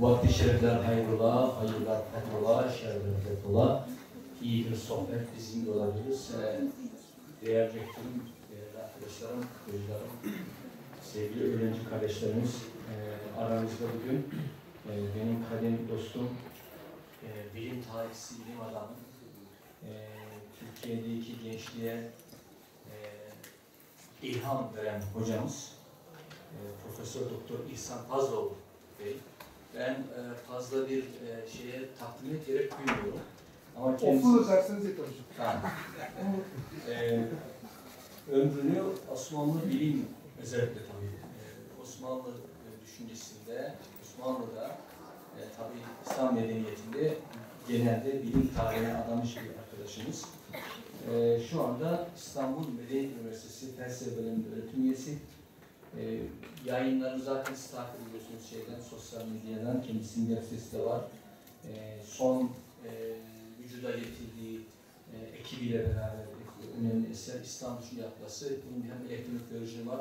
Vakti şerefler hayrola, hayırlar petrola, şerefler petrola. İyi bir sohbet bizimle olabilir. Ee, Değerli rektörüm, değerli arkadaşlarım, çocuklarım, sevgili öğrenci kardeşlerimiz, e, aramızda bugün e, benim kadim dostum, e, bilim tarihçisi, bilim adamı, Türkiye'deki gençliğe ilham veren hocamız, Profesör Doktor İhsan Fazlıoğlu Bey. Ben e, fazla bir e, şeye takdime gerek duymuyorum. Ama kendisi... Oflu derseniz yeter hocam. Tamam. Ee, ömrünü Osmanlı bilim özellikle tabii e, Osmanlı e, düşüncesinde, Osmanlı'da e, tabii İslam medeniyetinde genelde bilim tarihine adamış bir arkadaşımız. E, şu anda İstanbul Medeniyet Üniversitesi Felsefe Bölümünde öğretim üyesi. E, yayınlarını zaten siz takip ediyorsunuz şeyden, sosyal medyadan. Kendisinin web sitesi de var. E, son e, vücuda getirdiği e, ekibiyle beraber önemli eser İslam Düşünce Atlası. Bunun hem elektronik versiyonu var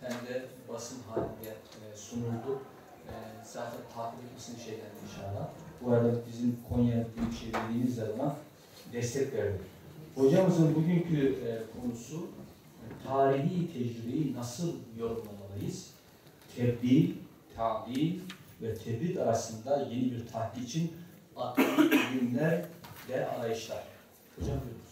hem de basın halinde e, sunuldu. E, zaten takip etmesini şeyden inşallah. Bu arada bizim Konya Büyükşehir Belediye'miz buna destek verdi. Hocamızın bugünkü e, konusu tarihi tecrübeyi nasıl yorumlamalıyız? Tebdil, tabil ve tebdil arasında yeni bir tahkik için akli bilimler ve arayışlar. Hocam buyurunuz.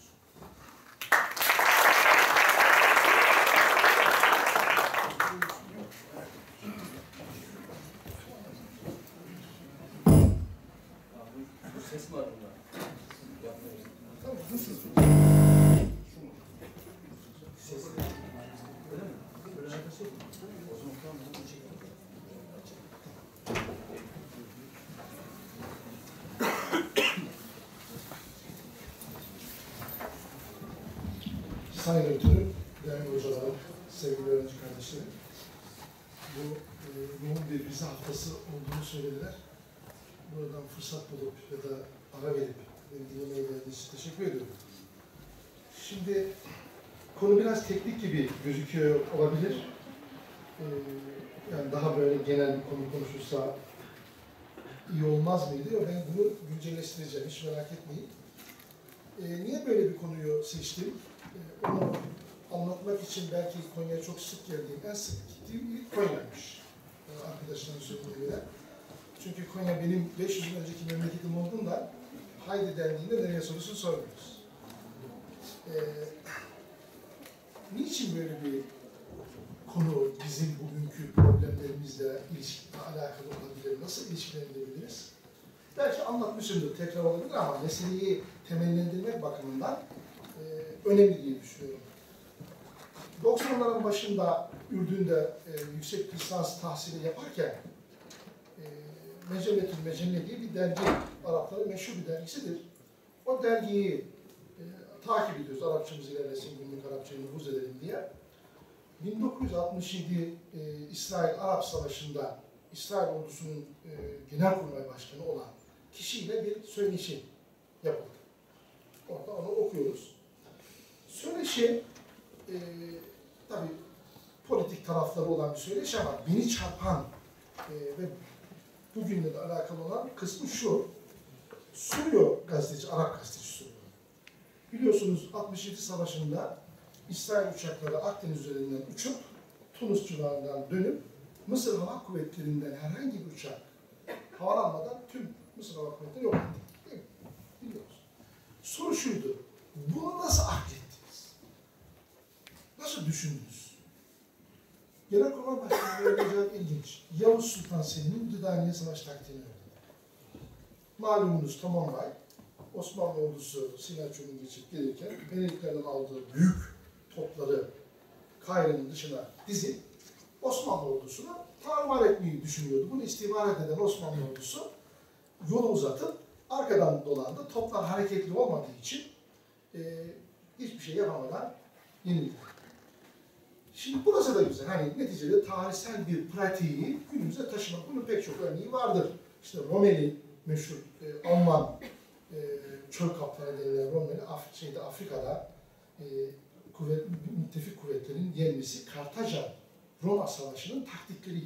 Ya bu, bu ses mi var bunda? Yapmayın. Tamam, nasıl? Ses. Öyle mi? Böyle alakası yok mu? O zaman tamam, bunu çekelim. Sayın Rektörüm, değerli hocalarım, sevgili öğrenci kardeşlerim. Bu e, yoğun bir vize haftası olduğunu söylediler. Buradan fırsat bulup ya da ara verip beni dinlemeye geldiğiniz için teşekkür ediyorum. Şimdi konu biraz teknik gibi gözüküyor olabilir. E, yani daha böyle genel bir konu konuşulsa iyi olmaz mıydı? Ben bunu güncelleştireceğim, hiç merak etmeyin. E, niye böyle bir konuyu seçtim? E, onu anlatmak için belki Konya'ya çok sık geldiğim, en sık gittiğim il Konya'ymış. E, arkadaşlarım söylediğine. Çünkü Konya benim 500 yıl önceki memleketim olduğundan haydi dendiğinde nereye sorusunu sormuyoruz. E, niçin böyle bir konu bizim bugünkü problemlerimizle ilişki, alakalı olabilir? Nasıl ilişkilendirebiliriz? Belki anlatmışımdır, tekrar olabilir ama meseleyi temellendirmek bakımından e, önemli diye düşünüyorum. 90'ların başında Ürdün'de e, yüksek lisans tahsili yaparken e, Mecelletül Mecelle diye bir dergi, Arapların meşhur bir dergisidir. O dergiyi takip ediyoruz, Arapçamız ilerlesin, günlük Arapçayı nüfuz edelim diye. 1967 e, İsrail-Arap Savaşı'nda İsrail ordusunun e, genelkurmay başkanı olan kişiyle bir söyleşi yapıldı. Orada onu okuyoruz. Söyleşi e, tabii politik tarafları olan bir söyleşi ama beni çarpan e, ve bugünle de alakalı olan kısmı şu. Soruyor gazeteci, Arap gazeteci. Biliyorsunuz 67 Savaşı'nda İsrail uçakları Akdeniz üzerinden uçup Tunus civarından dönüp Mısır Hava Kuvvetleri'nden herhangi bir uçak havalanmadan tüm Mısır Hava Kuvvetleri yok etti. Değil mi? Biliyoruz. Soru şuydu. Bunu nasıl aklettiniz? Nasıl düşündünüz? Genelkurmay Başkanı böyle cevap ilginç. Yavuz Sultan Selim'in Düdaniye Savaş taktiğini öğrendi. Malumunuz Tamambay, Osmanlı ordusu Sinaço'nun geçip gelirken Venediklerden aldığı büyük topları Kahire'nin dışına dizip Osmanlı ordusunu tarumar etmeyi düşünüyordu. Bunu istihbarat eden Osmanlı ordusu yolu uzatıp arkadan dolandı. Toplar hareketli olmadığı için e, hiçbir şey yapamadan yenildi. Şimdi burası da güzel. Hani neticede tarihsel bir pratiği günümüze taşımak. Bunun pek çok örneği vardır. İşte Romeli meşhur e, Alman e, çöl kaptanı denilen Romeli Af şeyde Afrika'da e, kuvvet, müttefik kuvvetlerin yenmesi Kartaca Roma Savaşı'nın taktikleriyle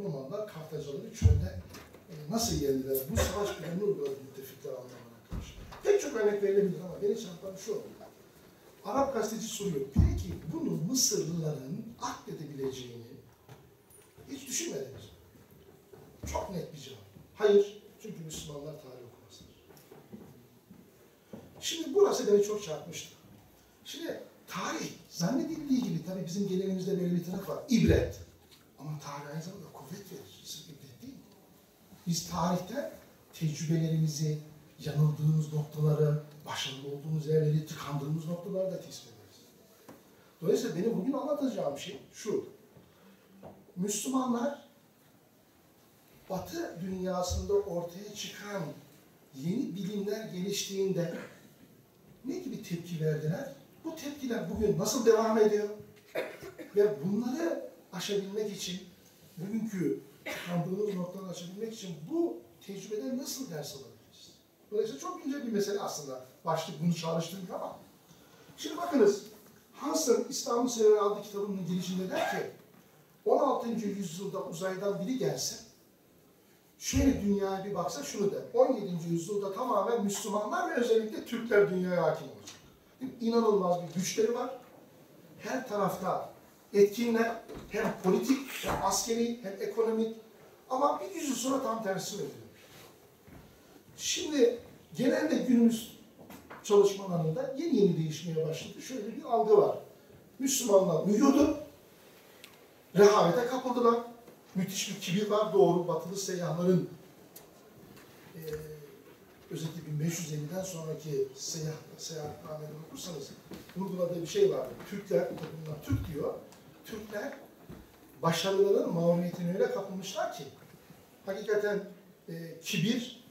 Romanlar Kartacaları çölde e, nasıl yendiler? Bu savaş planını uyguladı müttefikler anlamına karşı. Pek çok örnek verilebilir ama beni çarpan şu. Arap gazeteci soruyor. Peki bunu Mısırlıların akledebileceğini hiç düşünmediniz? Çok net bir cevap. Hayır. Çünkü Müslümanlar tarih. Şimdi burası beni çok çarpmıştı. Şimdi tarih zannedildiği gibi tabii bizim geleneğimizde böyle bir taraf var. İbret. Ama tarih aynı zamanda kuvvet verir. Sırf ibret değil. Biz tarihte tecrübelerimizi, yanıldığımız noktaları, başarılı olduğumuz yerleri, tıkandığımız noktaları da tespit ederiz. Dolayısıyla benim bugün anlatacağım şey şu. Müslümanlar Batı dünyasında ortaya çıkan yeni bilimler geliştiğinde ne gibi tepki verdiler? Bu tepkiler bugün nasıl devam ediyor? Ve bunları aşabilmek için, bugünkü tıkandığımız noktaları aşabilmek için bu tecrübeden nasıl ders alabiliriz? Dolayısıyla çok ince bir mesele aslında. Başlık bunu çalıştırdık ama. Şimdi bakınız, Hans'ın İslam'ın Sever adlı kitabının girişinde der ki, 16. yüzyılda uzaydan biri gelse, şöyle dünyaya bir baksa şunu der, 17. yüzyılda tamamen Müslümanlar ve özellikle Türkler dünyaya hakim olacak. İnanılmaz bir güçleri var. Her tarafta etkinler, hem politik, hem askeri, hem ekonomik. Ama bir yüzyıl sonra tam tersi oluyor. Şimdi genelde günümüz çalışmalarında yeni yeni değişmeye başladı. Şöyle bir algı var. Müslümanlar uyuyordu, rehavete kapıldılar. Müthiş bir kibir var. Doğru batılı seyyahların eee özellikle 1550'den sonraki seyahat, seyahatnameleri okursanız vurguladığı bir şey var. Türkler, bunlar Türk diyor. Türkler başarıların mağlubiyetine öyle kapılmışlar ki hakikaten e, kibir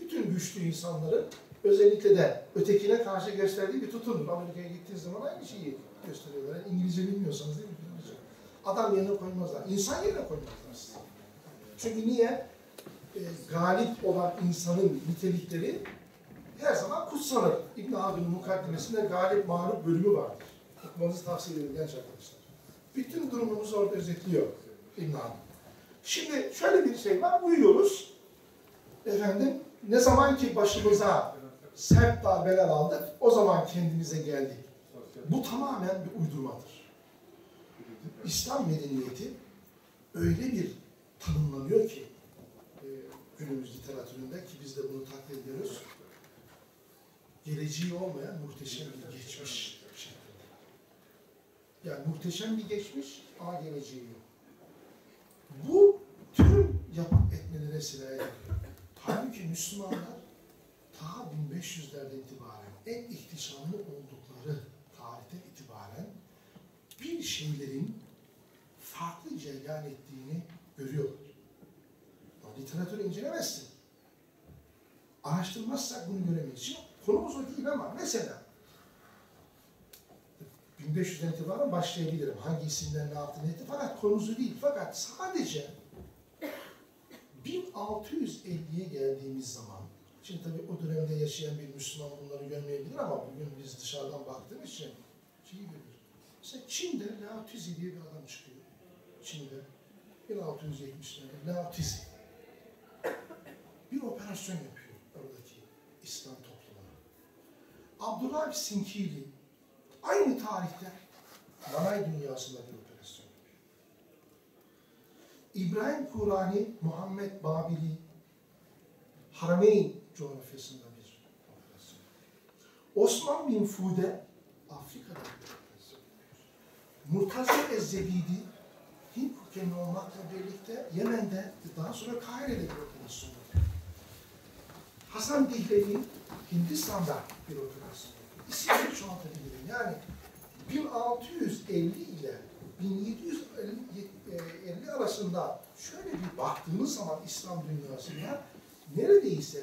bütün güçlü insanların özellikle de ötekine karşı gösterdiği bir tutumdur. Amerika'ya gittiğiniz zaman aynı şeyi gösteriyorlar. Yani İngilizce bilmiyorsanız değil mi? Adam yerine koymazlar. İnsan yerine koymazlar sizi. Çünkü niye? E, galip olan insanın nitelikleri her zaman kutsanır. İbn Haldun'un mukaddimesinde galip mağlup bölümü vardır. Okumanızı tavsiye ederim genç arkadaşlar. Bütün durumumuzu orada özetliyor İbn Haldun. Şimdi şöyle bir şey var, uyuyoruz. Efendim, ne zaman ki başımıza sert darbeler aldık, o zaman kendimize geldik. Bu tamamen bir uydurmadır. İslam medeniyeti öyle bir tanımlanıyor ki e, günümüz literatüründe ki biz de bunu takdir ediyoruz. Geleceği olmayan muhteşem bir geçmiş. Yani muhteşem bir geçmiş ama geleceği yok. Bu tüm yapıp etmelere sirayet ediyor. Halbuki Müslümanlar ta 1500'lerden itibaren en ihtişamlı oldukları tarihten itibaren bir şeylerin farklı cereyan ettiğini görüyorlar. Ya Literatürü incelemezsin. Araştırmazsak bunu göremeyiz. Şimdi konumuz o değil ama mesela 1500'den itibaren başlayabilirim. Hangi isimler ne yaptı ne etti fakat konusu değil. Fakat sadece 1650'ye geldiğimiz zaman Şimdi tabii o dönemde yaşayan bir Müslüman bunları görmeyebilir ama bugün biz dışarıdan baktığımız için şeyi görüyoruz. Mesela Çin'de Laotizi diye bir adam çıkıyor. Çin'de 1670'lerde Laotizi bir operasyon yapıyor oradaki İslam toplumuna. Abdullah Sinkili aynı tarihte Manay dünyasında bir operasyon yapıyor. İbrahim Kurani, Muhammed Babili, Harameyn coğrafyasında bir operasyon. Osman bin Fude Afrika'da bir operasyon. Murtaza Ezzebidi Kökenli olmakla birlikte Yemen'de daha sonra Kahire'de bir operasyon yapıyor. Hasan Dihlevi Hindistan'da bir yapıyor. İsimleri çoğaltabilirim. Yani 1650 ile 1750 arasında şöyle bir baktığınız zaman İslam dünyasına neredeyse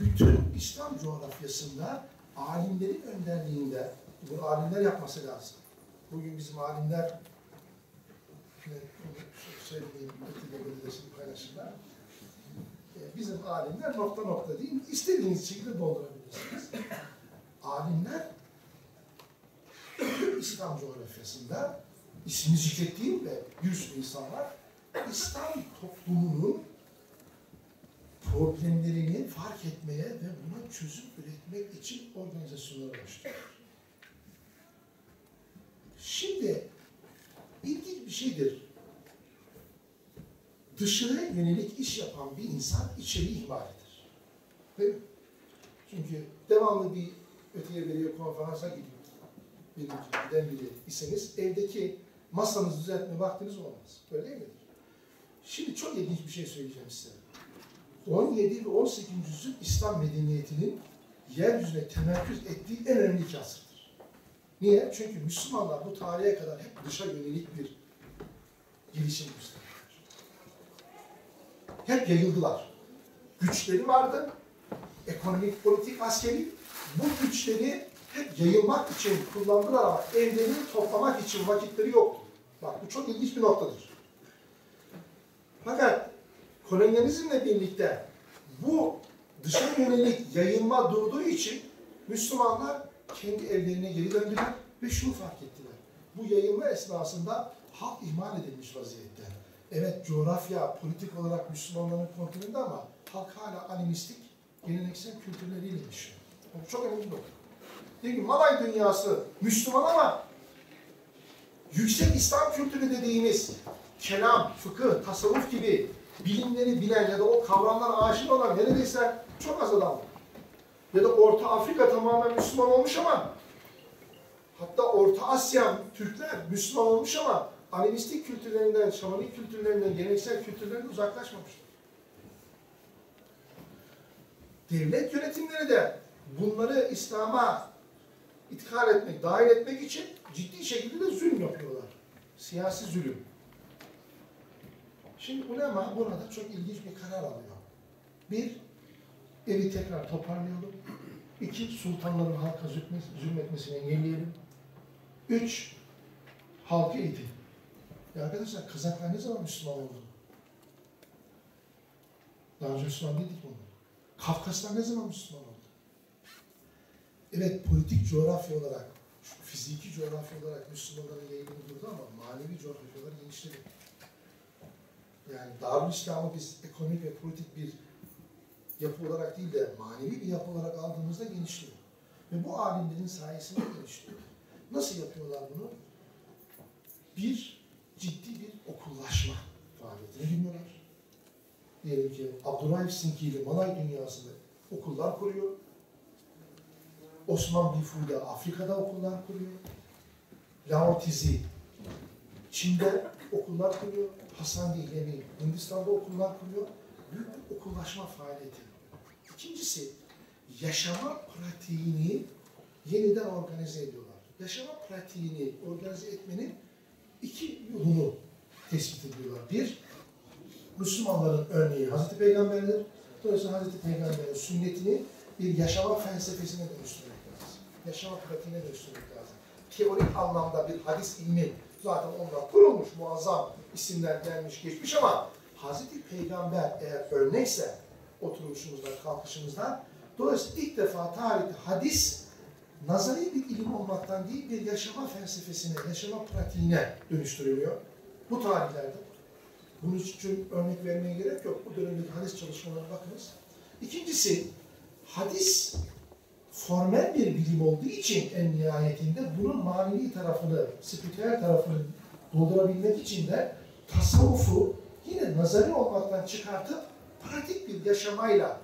bütün İslam coğrafyasında alimlerin önderliğinde, bunu alimler yapması lazım. Bugün bizim alimler, ne, söylediğim ötede belediyesini paylaşırlar. E, Bizim alimler nokta nokta değil, istediğiniz şekilde doldurabilirsiniz. Alimler İslam coğrafyasında ismini zikrettiğim ve bir sürü insan var. İslam toplumunun problemlerini fark etmeye ve buna çözüm üretmek için organizasyonlara başlıyor. Şimdi ilginç bir şeydir. Dışarıya yönelik iş yapan bir insan içeriği ihmal eder. Değil mi? Çünkü devamlı bir öteye veriyor konferansa gidip bir giden biri iseniz evdeki masanızı düzeltme vaktiniz olmaz. Öyle değil midir? Şimdi çok ilginç bir şey söyleyeceğim size. 17 ve 18. yüzyıl İslam medeniyetinin yeryüzüne temerküz ettiği en önemli iki asırdır. Niye? Çünkü Müslümanlar bu tarihe kadar hep dışa yönelik bir gelişim gösterdiler. Hep yayıldılar. Güçleri vardı. Ekonomik, politik, askeri. Bu güçleri hep yayılmak için kullandılar ama evlerini toplamak için vakitleri yoktu. Bak bu çok ilginç bir noktadır. Fakat kolonyalizmle birlikte bu dışa yönelik yayılma durduğu için Müslümanlar kendi evlerine geri döndüler ve şunu fark ettiler. Bu yayılma esnasında halk ihmal edilmiş vaziyette. Evet coğrafya, politik olarak Müslümanların kontrolünde ama halk hala animistik, geleneksel kültürleriyle yaşıyor. Bu çok önemli bir nokta. Ki Malay dünyası Müslüman ama yüksek İslam kültürü dediğimiz kelam, fıkıh, tasavvuf gibi bilimleri bilen ya da o kavramlara aşina olan neredeyse çok az adam var. Ya da Orta Afrika tamamen Müslüman olmuş ama hatta Orta Asya, Türkler Müslüman olmuş ama animistik kültürlerinden, şamanik kültürlerinden, geleneksel kültürlerinden uzaklaşmamışlar. Devlet yönetimleri de bunları İslam'a ithal etmek, dahil etmek için ciddi şekilde de zulüm yapıyorlar. Siyasi zulüm. Şimdi ulema burada çok ilginç bir karar alıyor. Bir, evi tekrar toparlayalım. İki, sultanların halka zulmetmesi- zulmetmesini engelleyelim. Üç, halkı eğitim. Ya arkadaşlar Kazaklar ne zaman Müslüman oldu? Daha önce Müslüman değildik bunlar. Kafkaslar ne zaman Müslüman oldu? Evet politik coğrafya olarak, fiziki coğrafya olarak Müslümanların yayılımı durdu ama manevi coğrafyalar genişledi. Yani Darül İslam'ı biz ekonomik ve politik bir yapı olarak değil de manevi bir yapı olarak aldığımızda genişliyor. Ve bu alimlerin sayesinde genişliyor. Nasıl yapıyorlar bunu? Bir, ciddi bir okullaşma faaliyetini bilmiyorlar. Diyelim ki Abdurrahim Sinki ile Malay dünyasında okullar kuruyor. Osman Bifu'yla Afrika'da okullar kuruyor. Lao Tzu Çin'de okullar kuruyor. Hasan Dihlemi Hindistan'da okullar kuruyor. Büyük bir okullaşma faaliyeti. İkincisi, yaşama pratiğini yeniden organize ediyorlar. Yaşama pratiğini organize etmenin iki yolunu tespit ediyorlar. Bir, Müslümanların örneği Hazreti Peygamber'dir. Dolayısıyla Hazreti Peygamber'in sünnetini bir yaşama felsefesine dönüştürmek lazım. Yaşama pratiğine dönüştürmek lazım. Teorik anlamda bir hadis ilmi zaten ondan kurulmuş muazzam isimler gelmiş geçmiş ama Hazreti Peygamber eğer örnekse oturuşumuzdan, kalkışımızdan dolayısıyla ilk defa tarihte hadis nazari bir ilim olmaktan değil bir yaşama felsefesine, yaşama pratiğine dönüştürülüyor. Bu tarihlerde. Bunun için örnek vermeye gerek yok. Bu dönemdeki hadis çalışmalarına bakınız. İkincisi, hadis formel bir bilim olduğu için en nihayetinde bunun manevi tarafını, spiritüel tarafını doldurabilmek için de tasavvufu yine nazari olmaktan çıkartıp pratik bir yaşamayla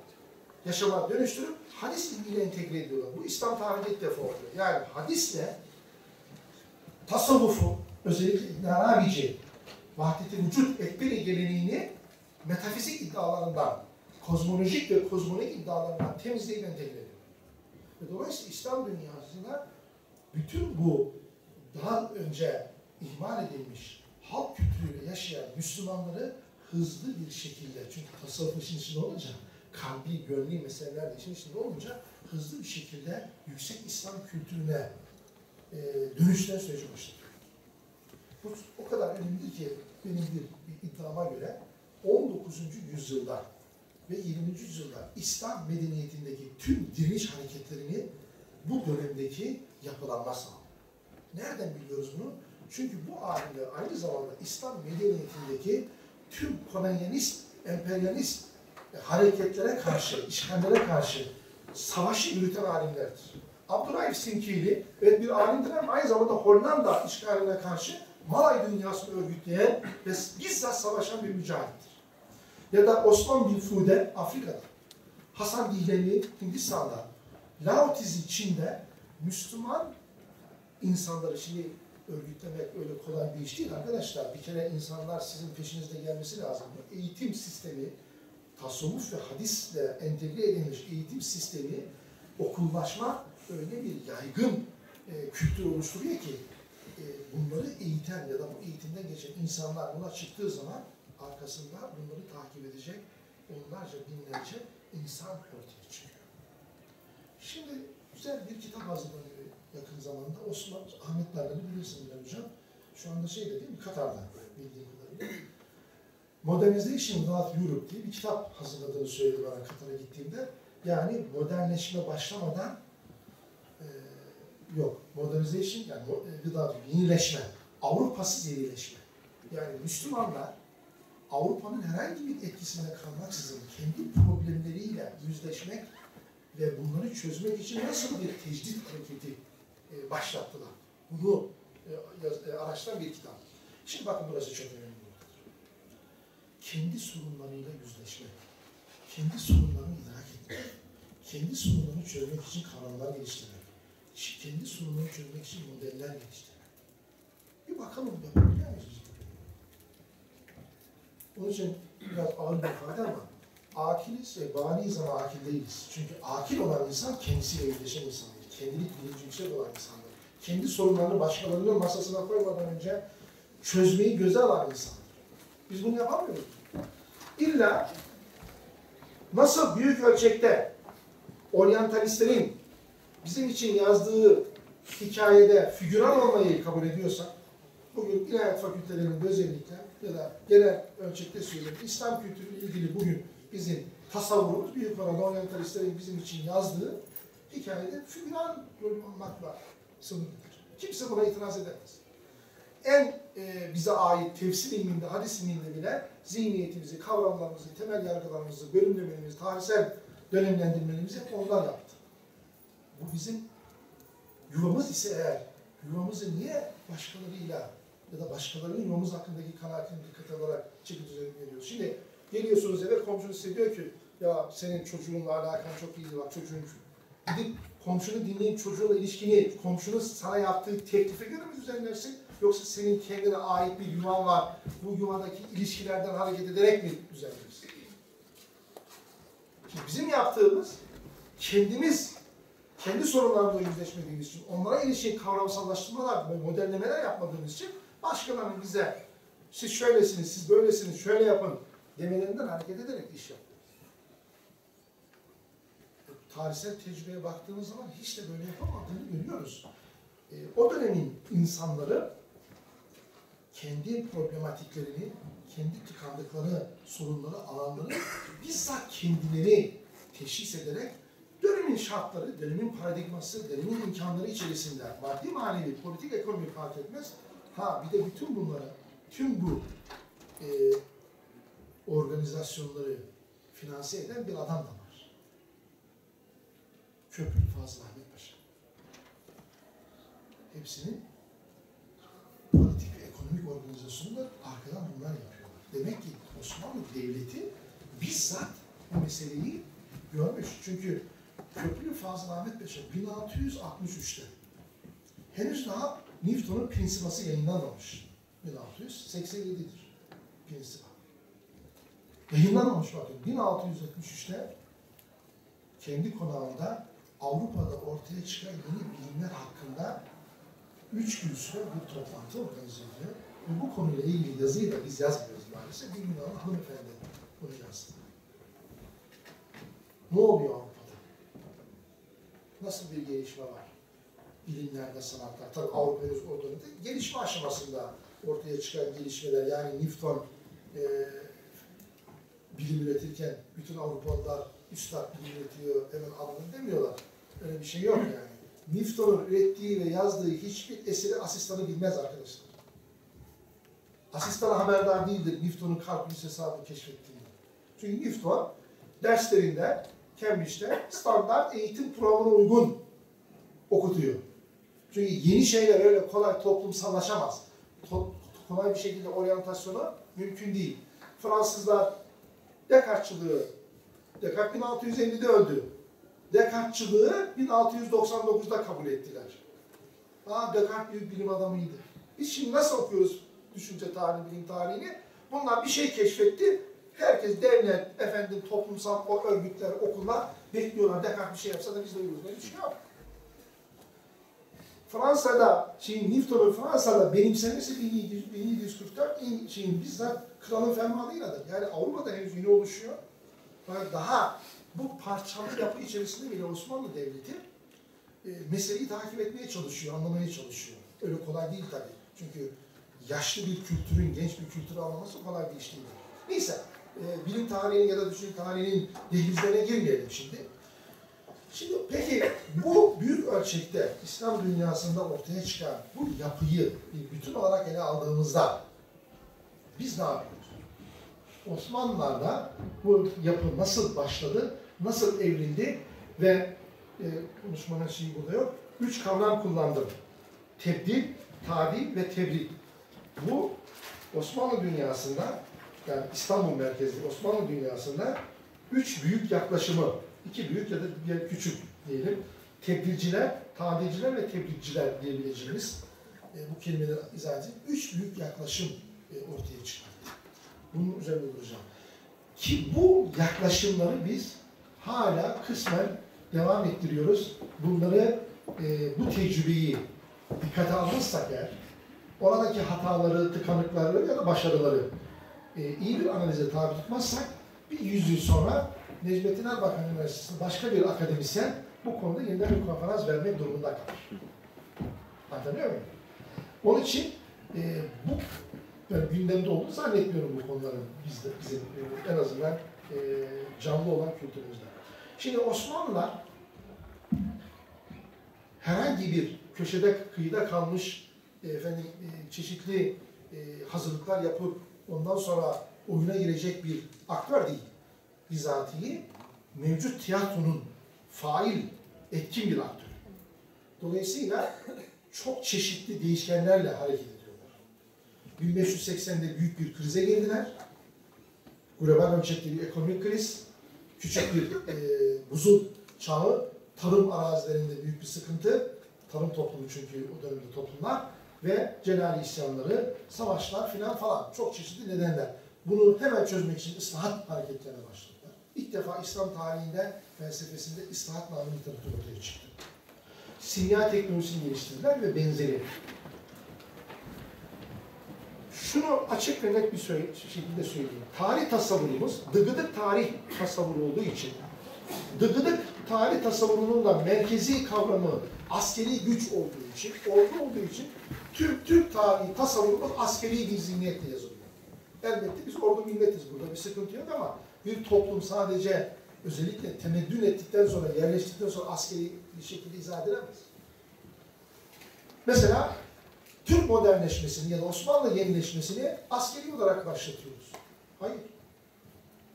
yaşama dönüştürüp hadis ilmiyle entegre ediyorlar. Bu İslam tarihinde ilk defa oluyor. Yani hadisle tasavvufu özellikle İbn Arabici vahdeti vücut ekberi geleneğini metafizik iddialarından, kozmolojik ve kozmonik iddialarından temizleyip entegre ediyor. Ve dolayısıyla İslam dünyasında bütün bu daha önce ihmal edilmiş halk kültürüyle yaşayan Müslümanları hızlı bir şekilde çünkü tasavvuf işin içinde olunca kalbi, gönlü meseleler de işin içinde olunca hızlı bir şekilde yüksek İslam kültürüne e, dönüşten süreci başladı. Bu o kadar önemlidir ki benim bir, bir iddiama göre 19. yüzyılda ve 20. yüzyılda İslam medeniyetindeki tüm direniş hareketlerini bu dönemdeki yapılanma sağladı. Nereden biliyoruz bunu? Çünkü bu alimler aynı zamanda İslam medeniyetindeki tüm kolonyalist, emperyalist e, hareketlere karşı, işgallere karşı savaşı yürüten alimlerdir. Abdurrahim Sinkili, evet bir alimdir ama aynı zamanda Hollanda işgaline karşı Malay dünyasını örgütleyen ve bizzat savaşan bir mücahittir. Ya da Osman Bin Fude Afrika'da, Hasan Dihlemi Hindistan'da, Lao Tzu Çin'de Müslüman insanları şimdi örgütlemek öyle kolay bir iş değil arkadaşlar. Bir kere insanlar sizin peşinizde gelmesi lazım. Eğitim sistemi, tasavvuf ve hadisle entegre edilmiş eğitim sistemi, okullaşma öyle bir yaygın e, kültür oluşturuyor ki e, bunları eğiten ya da bu eğitimden geçen insanlar buna çıktığı zaman arkasında bunları takip edecek onlarca binlerce insan ortaya çıkıyor. Şimdi güzel bir kitap hazırlanıyor yakın zamanda. Osman Ahmet Narlan'ı biliyorsun Bilal Hocam. Şu anda şeyde değil mi? Katar'da bildiğim kadarıyla. Modernization Without Europe diye bir kitap hazırladığını söyledi bana Katar'a gittiğimde. Yani modernleşme başlamadan e, yok. Modernization yani mo- e, without yenileşme. Avrupasız yenileşme. Yani Müslümanlar Avrupa'nın herhangi bir etkisine kalmaksızın kendi problemleriyle yüzleşmek ve bunları çözmek için nasıl bir tecdit hareketi e, başlattılar. Bunu e, e, araştıran bir kitap. Şimdi bakın burası çok önemli. Kendi sorunlarıyla yüzleşmek, kendi sorunlarını idrak etmek, kendi sorunlarını çözmek için kavramlar geliştirmek, kendi sorunlarını çözmek için modeller geliştirmek. Bir bakalım yapabiliyor muyuz? Onun için biraz ağır bir ifade ama akiliz ve bani zaman akil değiliz. Çünkü akil olan insan kendisiyle yüzleşen insandır. Kendilik bilinci yüksek olan insandır. Kendi sorunlarını başkalarının masasına koymadan önce çözmeyi göze alan insandır. Biz bunu yapamıyoruz. İlla nasıl büyük ölçekte oryantalistlerin bizim için yazdığı hikayede figüran olmayı kabul ediyorsak, bugün ilahiyat fakültelerinin özellikle ya da genel ölçekte söyleyeyim, İslam kültürüyle ilgili bugün bizim tasavvurumuz büyük oranda oryantalistlerin bizim için yazdığı hikayede figüran rolü olmakla sınırlıdır. Kimse buna itiraz edemez. En e, bize ait tefsir ilminde, hadis ilminde bile zihniyetimizi, kavramlarımızı, temel yargılarımızı, bölümlemelerimizi, tarihsel dönemlendirmelerimizi hep onlar yaptı. Bu bizim yuvamız ise eğer, yuvamızı niye başkalarıyla ya da başkalarının yuvamız hakkındaki kanaatini dikkat alarak çeki düzenli veriyoruz? Şimdi geliyorsunuz eve komşunuz size diyor ki ya senin çocuğunla alakan çok iyiydi bak çocuğun gidip komşunu dinleyip çocuğunla ilişkini komşunun sana yaptığı teklife göre mi düzenlersin? Yoksa senin kendine ait bir yuvan var, bu yuvadaki ilişkilerden hareket ederek mi düzenlersin? Şimdi bizim yaptığımız kendimiz kendi sorunlarımızla yüzleşmediğimiz için, onlara ilişkin kavramsallaştırmalar ve modellemeler yapmadığımız için başkalarının bize siz şöylesiniz, siz böylesiniz, şöyle yapın demelerinden hareket ederek iş yapıyoruz. Tarihsel tecrübeye baktığımız zaman hiç de böyle yapamadığını görüyoruz. E, o dönemin insanları kendi problematiklerini, kendi tıkandıkları sorunları, alanları bizzat kendileri teşhis ederek dönemin şartları, dönemin paradigması, dönemin imkanları içerisinde maddi manevi, politik, ekonomik fark etmez. Ha bir de bütün bunları, tüm bu e, organizasyonları finanse eden bir adam da var. Köprülü Fazıl Ahmet Paşa. Hepsinin politik ve ekonomik organizasyonunu da arkadan bunlar yapıyorlar. Demek ki Osmanlı Devleti bizzat bu meseleyi görmüş. Çünkü Köprülü Fazıl Ahmet Paşa 1663'te henüz daha Newton'un prinsipası yayınlanmamış. 1687'dir prinsipa. Yayınlanmamış bakın. 1673'te kendi konağında Avrupa'da ortaya çıkan yeni bilimler hakkında üç gün süre bir toplantı organize ediyor. Ve bu konuyla ilgili yazıyı da biz yazmıyoruz maalesef. Bir Yunan hanımefendi bunu yazdı. Ne oluyor Avrupa'da? Nasıl bir gelişme var? Bilimlerde, sanatlar. Tabii Avrupa henüz o dönemde gelişme aşamasında ortaya çıkan gelişmeler. Yani Newton e, bilim üretirken bütün Avrupalılar üstad bilim üretiyor hemen alın demiyorlar. Öyle bir şey yok yani. Newton'un ürettiği ve yazdığı hiçbir eseri asistanı bilmez arkadaşlar. Asistan haberdar değildir Newton'un kalkülüs hesabını keşfettiğini. Çünkü Newton derslerinde Cambridge'de standart eğitim programına uygun okutuyor. Çünkü yeni şeyler öyle kolay toplumsallaşamaz. To- kolay bir şekilde oryantasyonu mümkün değil. Fransızlar Descartes'çılığı, Descartes 1650'de öldü. Descartes'çılığı 1699'da kabul ettiler. Aa Descartes büyük bilim adamıydı. Biz şimdi nasıl okuyoruz düşünce tarihini, bilim tarihini? Bunlar bir şey keşfetti. Herkes devlet, efendim toplumsal o örgütler, okullar bekliyorlar. Descartes bir şey yapsa da biz de uyuyoruz. Böyle bir şey yok. Fransa'da, şeyin Newton'un Fransa'da benimsemesi 1744 in- şeyin bizzat kralın fermanıyladır. Yani Avrupa'da henüz yeni oluşuyor. Daha bu parçalı yapı içerisinde bile Osmanlı Devleti e, meseleyi takip etmeye çalışıyor, anlamaya çalışıyor. Öyle kolay değil tabii. Çünkü yaşlı bir kültürün, genç bir kültürü anlaması kolay bir iş değil. Neyse, e, bilim tarihinin ya da düşünce tarihinin dehlizlerine girmeyelim şimdi. Şimdi peki bu büyük ölçekte İslam dünyasında ortaya çıkan bu yapıyı bir bütün olarak ele aldığımızda biz ne yapıyoruz? Osmanlılar'da bu yapı nasıl başladı, nasıl evrildi ve e, konuşmanın şeyi burada yok. Üç kavram kullandım. Tebdil, tadil ve tebrik. Bu Osmanlı dünyasında yani İstanbul merkezli Osmanlı dünyasında üç büyük yaklaşımı, iki büyük ya da bir küçük diyelim. Tebdilciler, tadilciler ve tebrikçiler diyebileceğimiz e, bu kelimeleri izah edecek üç büyük yaklaşım e, ortaya çıkarttı. Bunun üzerine duracağım. Ki bu yaklaşımları biz hala kısmen devam ettiriyoruz. Bunları e, bu tecrübeyi dikkate alırsak eğer, oradaki hataları, tıkanıkları ya da başarıları e, iyi bir analize tabi tutmazsak bir yüzyıl sonra Necmettin Erbakan Üniversitesi'nde başka bir akademisyen bu konuda yeniden bir konferans vermek durumunda kalır. Anlatabiliyor muyum? Onun için e, bu yani gündemde olduğunu zannetmiyorum bu konuların bizde, bizim e, en azından e, canlı olan kültürümüzde. Şimdi Osmanlılar herhangi bir köşede kıyıda kalmış e, efendim e, çeşitli e, hazırlıklar yapıp ondan sonra oyuna girecek bir aktör değil. Bizatihi mevcut tiyatronun fail, etkin bir aktör. Dolayısıyla çok çeşitli değişkenlerle hareket ediyorlar. 1580'de büyük bir krize girdiler. Global ölçekli bir ekonomik kriz, küçük bir e, buzul çağı, tarım arazilerinde büyük bir sıkıntı, tarım toplumu çünkü o dönemde toplumlar ve celali isyanları, savaşlar filan falan çok çeşitli nedenler. Bunu hemen çözmek için ıslahat hareketlerine başladılar. İlk defa İslam tarihinde, felsefesinde ıslahat namı literatür ortaya çıktı. Simya teknolojisini geliştirdiler ve benzeri. Şunu açık ve net bir şekilde söyleyeyim. Tarih tasavvurumuz dıgıdık tarih tasavvuru olduğu için dıgıdık tarih tasavvurunun da merkezi kavramı askeri güç olduğu için, ordu olduğu için Türk Türk tarihi tasavvurumuz askeri bir zihniyetle yazılıyor. Elbette biz ordu milletiz burada bir sıkıntı yok ama bir toplum sadece özellikle temeddün ettikten sonra, yerleştikten sonra askeri bir şekilde izah edilemez. Mesela Türk modernleşmesini ya da Osmanlı yenileşmesini askeri olarak başlatıyoruz. Hayır.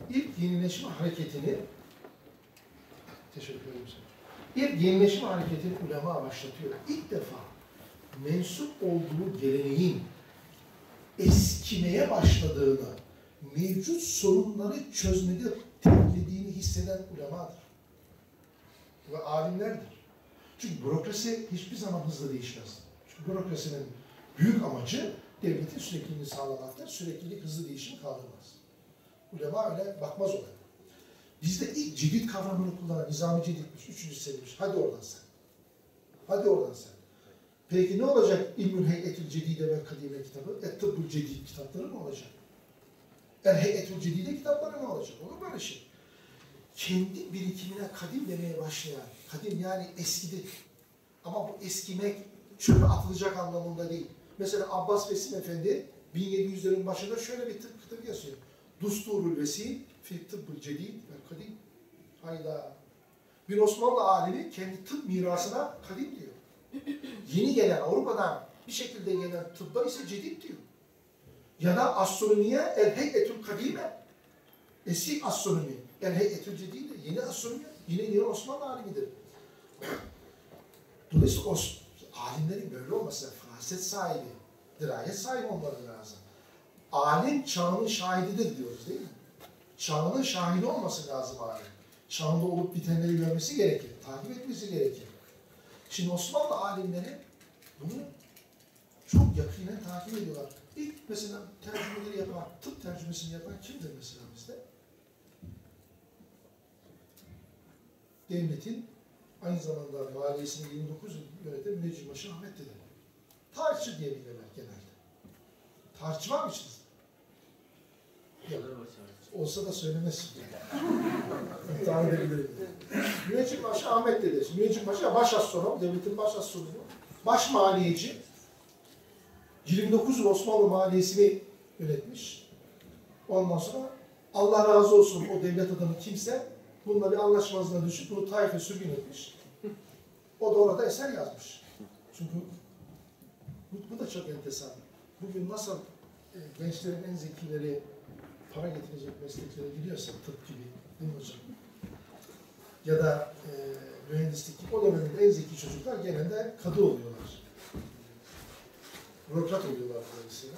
İlk yenileşme hareketini teşekkür ederim sana. İlk yenileşme hareketini ulema başlatıyor. İlk defa mensup olduğu geleneğin eskimeye başladığını, mevcut sorunları çözmede tehlediğini hisseden ulemadır. Ve alimlerdir. Çünkü bürokrasi hiçbir zaman hızlı değişmez. Bürokrasinin büyük amacı devletin sürekliliğini sağlamaktır. Süreklilik hızlı değişim kaldırmaz. Ulema öyle bakmaz olaya. Bizde ilk cedid kavramını kullanan Nizami Cedid'miş, üçüncü serilmiş. Hadi oradan sen. Hadi oradan sen. Peki ne olacak İlmül Heyetül Cedide ve Kadime kitabı? Et-Tıbbül Cedid kitapları ne olacak? El Heyetül Cedide kitapları ne olacak? Olur böyle şey. Kendi birikimine kadim demeye başlayan, kadim yani eskidi. Ama bu eskimek çöpe atılacak anlamında değil. Mesela Abbas Besim Efendi 1700'lerin başında şöyle bir tıp kitabı yazıyor. Dusturul Vesil fi tıbbul cedid ve kadim. Hayda. Bir Osmanlı alimi kendi tıp mirasına kadim diyor. Yeni gelen Avrupa'dan bir şekilde gelen tıbba ise cedid diyor. Ya da astronomiye el heyetül kadime. Eski astronomi. Yani Heyetülce değil de yeni astronomi, yine yeni Osmanlı alimidir. Dolayısıyla Os alimlerin böyle olması, feraset sahibi, dirayet sahibi olmaları lazım. Alim çağının şahididir diyoruz değil mi? Çağının şahidi olması lazım alim. Çağında olup bitenleri görmesi gerekir, takip etmesi gerekir. Şimdi Osmanlı alimleri bunu çok yakinen takip ediyorlar. İlk mesela tercümeleri yapan, tıp tercümesini yapan kimdir mesela bizde? Devletin aynı zamanda maliyesini 29 yıl yöneten Müneccimbaşı Ahmet dedi. Tarihçi diye bilirler genelde. Tarihçi var mı içinizde? Olsa da söylemezsin. İddia edebilirim. Müneccimbaşı Ahmet dedi. Müneccimbaşı baş astronom, devletin baş astronomu, baş maliyeci. 29 yıl Osmanlı maliyesini yönetmiş. Ondan sonra Allah razı olsun o devlet adamı kimse bununla bir anlaşmazlığa düşüp bunu Taif'e sürgün etmiş. O da orada eser yazmış. Çünkü bu, bu da çok enteresan. Bugün nasıl e, gençlerin en zekileri para getirecek mesleklere gidiyorsa tıp gibi değil mi hocam? Ya da e, mühendislik gibi o dönemin en zeki çocuklar genelde kadı oluyorlar. Bürokrat oluyorlar dolayısıyla.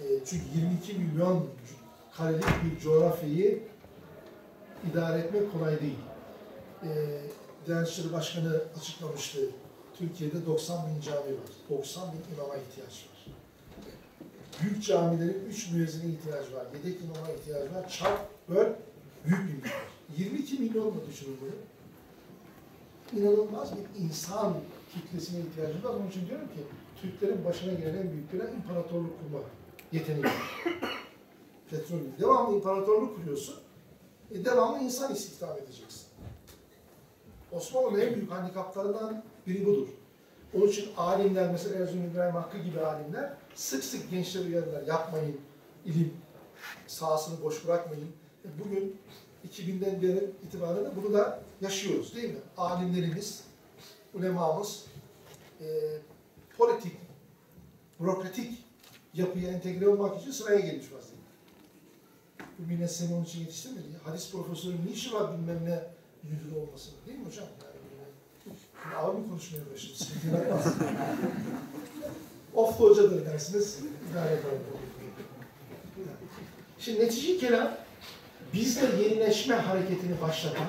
E, çünkü 22 milyon karelik bir coğrafyayı idare etmek kolay değil. E, Diyanet Başkanı açıklamıştı. Türkiye'de 90 bin cami var. 90 bin imama ihtiyaç var. Büyük camilerin 3 müezzine ihtiyacı var. Yedek imama ihtiyacı var. Çarp, böl, büyük bir miktar. 22 milyon mu düşünün bunu? İnanılmaz bir insan kitlesine ihtiyacı var. Onun için diyorum ki Türklerin başına gelen en büyük bela imparatorluk kurma yeteneği. Petrol. Devamlı imparatorluk kuruyorsun. E, devamlı insan istihdam edeceksin. Osmanlı'nın en büyük handikaplarından biri budur. Onun için alimler, mesela Erzurum İbrahim Hakkı gibi alimler sık sık gençleri uyarırlar. Yapmayın, ilim sahasını boş bırakmayın. E, bugün 2000'den beri itibaren de bunu da yaşıyoruz değil mi? Alimlerimiz, ulemamız e, politik, bürokratik yapıya entegre olmak için sıraya gelmiş vaziyette. Millet seni onun için yetiştirmedi. Hadis profesörü ne işi var bilmem ne müdürü olmasın değil mi hocam? Yani ağır bir konuşmaya yapmaz. Of hocadır dersiniz. idare eder. Şimdi netice kelam bizde yenileşme hareketini başlatan,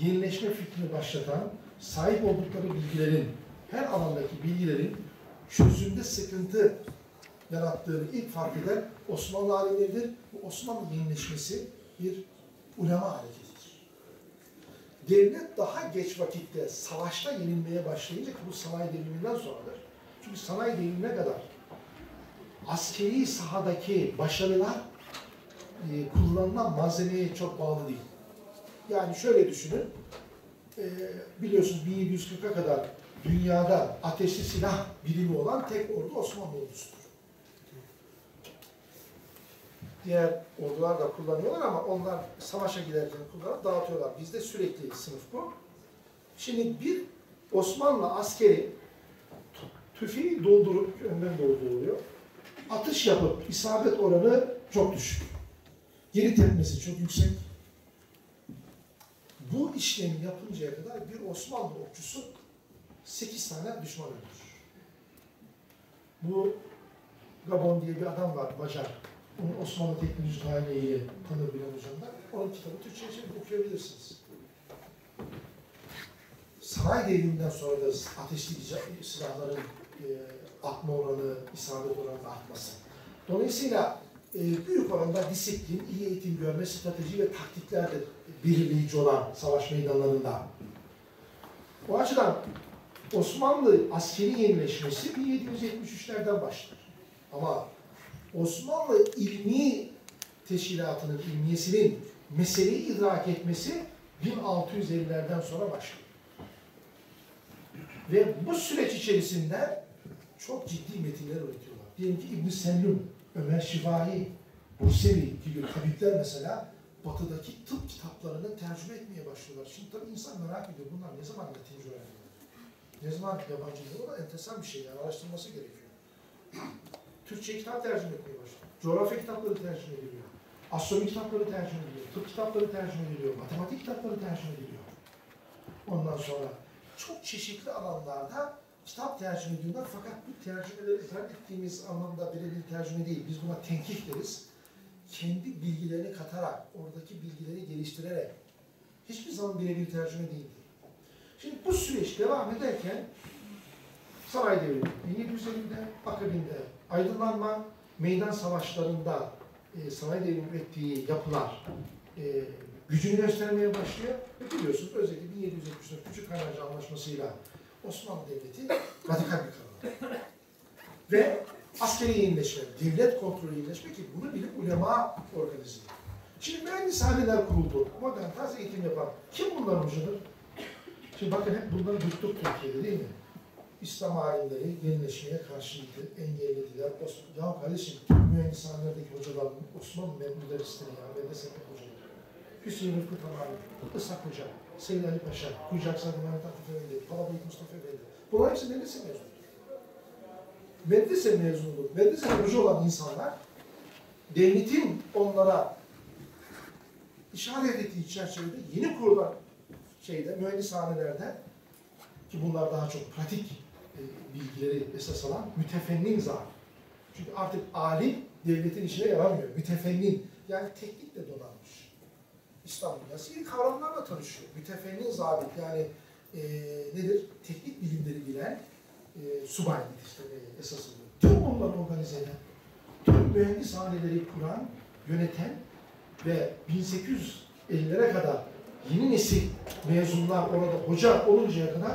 yenileşme fikrini başlatan, sahip oldukları bilgilerin, her alandaki bilgilerin çözümde sıkıntı yarattığını ilk fark eden Osmanlı alimleridir. Bu Osmanlı yenileşmesi bir ulema hareketidir. Devlet daha geç vakitte savaşta yenilmeye başlayınca bu sanayi devriminden sonradır. Çünkü sanayi devrimine kadar askeri sahadaki başarılar e, kullanılan malzemeye çok bağlı değil. Yani şöyle düşünün, e, biliyorsunuz 1740'a kadar dünyada ateşli silah birimi olan tek ordu Osmanlı ordusudur. Diğer ordular da kullanıyorlar ama onlar savaşa giderken kullanıp dağıtıyorlar. Bizde sürekli sınıf bu. Şimdi bir Osmanlı askeri tüfeği doldurup, önden dolduruluyor. Atış yapıp isabet oranı çok düşük. Geri tepmesi çok yüksek. Bu işlemi yapıncaya kadar bir Osmanlı okçusu 8 tane düşman öldürür. Bu Gabon diye bir adam var, Bacar. Onu Osmanlı Teknoloji Haliyle tanır bilen hocamlar. Onun kitabı Türkçe'ye çevirip okuyabilirsiniz. Sanayi devriminden sonra da ateşli silahların e, atma oranı, isabet oranı artması. Dolayısıyla e, büyük oranda disiplin, iyi eğitim görme, strateji ve taktikler de belirleyici olan savaş meydanlarında. O açıdan Osmanlı askeri yenileşmesi 1773'lerden başlar. Ama Osmanlı ilmi teşkilatının, ilmiyesinin meseleyi idrak etmesi 1650'lerden sonra başlıyor. Ve bu süreç içerisinde çok ciddi metinler üretiyorlar. Diyelim ki İbn-i Sellum, Ömer Şivahi, Bursevi gibi tabipler mesela batıdaki tıp kitaplarını tercüme etmeye başlıyorlar. Şimdi tabii insan merak ediyor bunlar ne zaman Latince öğreniyorlar? Ne zaman yabancı dil? O da enteresan bir şey yani araştırması gerekiyor. Türkçe kitap tercüme etmeye başlıyor. Coğrafya kitapları tercüme ediliyor. Astronomi kitapları tercüme ediliyor, tıp kitapları tercüme ediliyor, matematik kitapları tercüme ediliyor. Ondan sonra çok çeşitli alanlarda kitap tercüme ediyorlar fakat bu tercümeleri zannettiğimiz anlamda birebir tercüme değil. Biz buna tenkih deriz. Kendi bilgilerini katarak, oradaki bilgileri geliştirerek hiçbir zaman birebir tercüme değildir. Şimdi bu süreç devam ederken Saray Devri 1750'de akabinde aydınlanma meydan savaşlarında e, Saray Devri'nin ürettiği yapılar e, gücünü göstermeye başlıyor. Ve biliyorsunuz özellikle 1774 Küçük Kaynarca Anlaşması'yla Osmanlı Devleti radikal bir karar. Ve askeri yenileşme, devlet kontrolü yenileşme ki bunu bilip ulema organize ediyor. Şimdi mühendishaneler kuruldu. Modern tarz eğitim yapan. Kim bunların hocadır? Şimdi bakın hep bunları duytuk Türkiye'de değil mi? İslam alimleri yenileşmeye karşıydı, engellediler. Ya kardeşim, Türk mühendishanelerdeki hocaların Osmanlı müderrisleri ya, medresede hocaları. Hüseyin Rıfkı Tamami, Isak Hoca, Seyyid Ali Paşa, Kucak Sadi Mehmet Akif Efendi, Palabıyık Mustafa Efendi. Bunlar hepsi medrese mezunudur. Medrese mezunudur. Medrese hoca olan insanlar devletin onlara işaret ettiği çerçevede yeni kurulan şeyde, mühendishanelerde ki bunlar daha çok pratik bilgileri esas alan mütefennin zat. Çünkü artık alim devletin işine yaramıyor. Mütefennin yani teknikle donanmış. İslam dünyası yeni kavramlarla tanışıyor. Mütefennin zabit yani e, nedir? Teknik bilimleri bilen e, subay yetiştirmeye esas alıyor. Tüm bunları organize eden, tüm mühendishaneleri kuran, yöneten ve 1850'lere kadar yeni nesil mezunlar orada hoca oluncaya kadar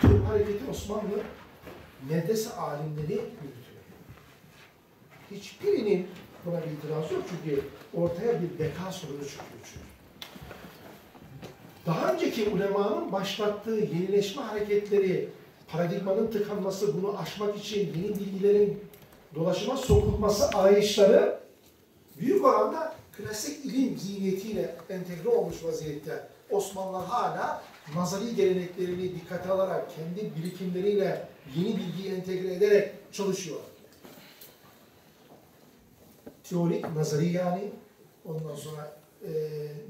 tüm hareketi Osmanlı medrese alimleri yürütüyor. Hiçbirinin buna bir itirazı yok çünkü ortaya bir beka sorunu çıkıyor çünkü. Daha önceki ulemanın başlattığı yenileşme hareketleri, paradigmanın tıkanması, bunu aşmak için yeni bilgilerin dolaşıma sokulması arayışları büyük oranda klasik ilim zihniyetiyle entegre olmuş vaziyette. Osmanlılar hala nazari geleneklerini dikkate alarak, kendi birikimleriyle yeni bilgiyi entegre ederek çalışıyor. Teorik, nazari yani. Ondan sonra e,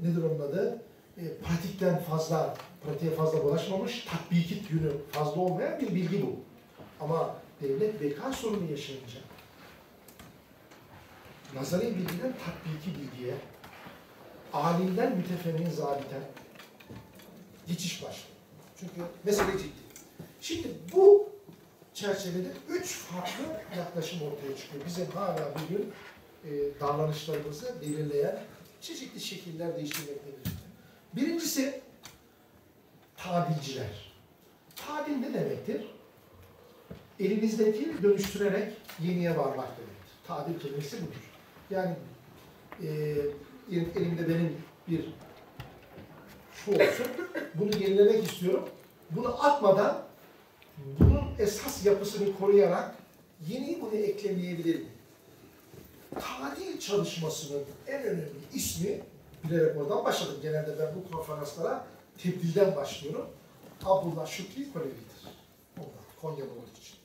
nedir onun adı? E, pratikten fazla, pratiğe fazla bulaşmamış, tatbiki yönü fazla olmayan bir bilgi bu. Ama devlet beka sorunu yaşayınca, nazari bilgiden tatbiki bilgiye, alimden mütefennin zabiten geçiş başlıyor. Çünkü mesele ciddi. Şimdi bu çerçevede üç farklı yaklaşım ortaya çıkıyor. Bizim hala bugün e, davranışlarımızı belirleyen çeşitli şekiller değiştirmektedir. Birincisi tadilciler. Tadil ne demektir? Elinizdeki dönüştürerek yeniye varmak demektir. Tadil kelimesi budur. Yani e, elimde benim bir şu olsun, bunu yenilemek istiyorum. Bunu atmadan bunun esas yapısını koruyarak yeni bunu eklemeyebilirim. Tadil çalışmasının en önemli ismi, bilerek oradan başladım. Genelde ben bu konferanslara tebdilden başlıyorum. Abdullah Şükrü Konevi'dir. Ondan, Konyalı olduğu için.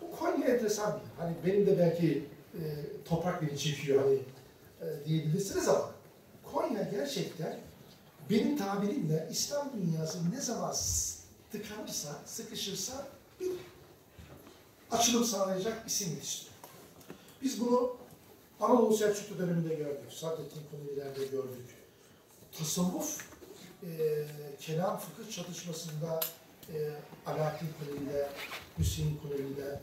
Bu Konya enteresan yer. Hani benim de belki e, toprak beni çekiyor hani e, diyebilirsiniz ama Konya gerçekten benim tabirimle İslam dünyası ne zaman tıkanırsa, sıkışırsa bir açılım sağlayacak isim yetiştiriyor. Biz bunu Anadolu Selçuklu döneminde gördük, Saadettin Koneviler'de gördük. Tasavvuf, e, kelam fıkıh çatışmasında e, Alaaddin Konevi'de, Hüseyin Konevi'de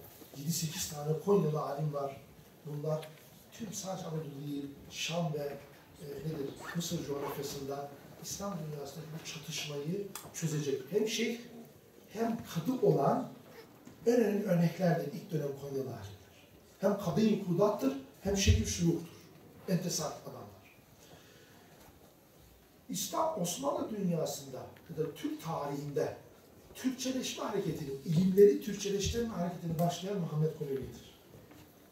7-8 tane Konyalı alim var. Bunlar tüm sadece Anadolu değil, Şam ve e, nedir, Mısır coğrafyasında İslam dünyasındaki bu çatışmayı çözecek hem şeyh hem kadı olan en önemli örneklerdir ilk dönem Konyalı. Hem kadı-i kudattır hem şekil şuyuktur. Entesat adamlar. İslam Osmanlı dünyasında ya da Türk tarihinde Türkçeleşme hareketinin, ilimleri Türkçeleştirme hareketini başlayan Muhammed Konevi'dir.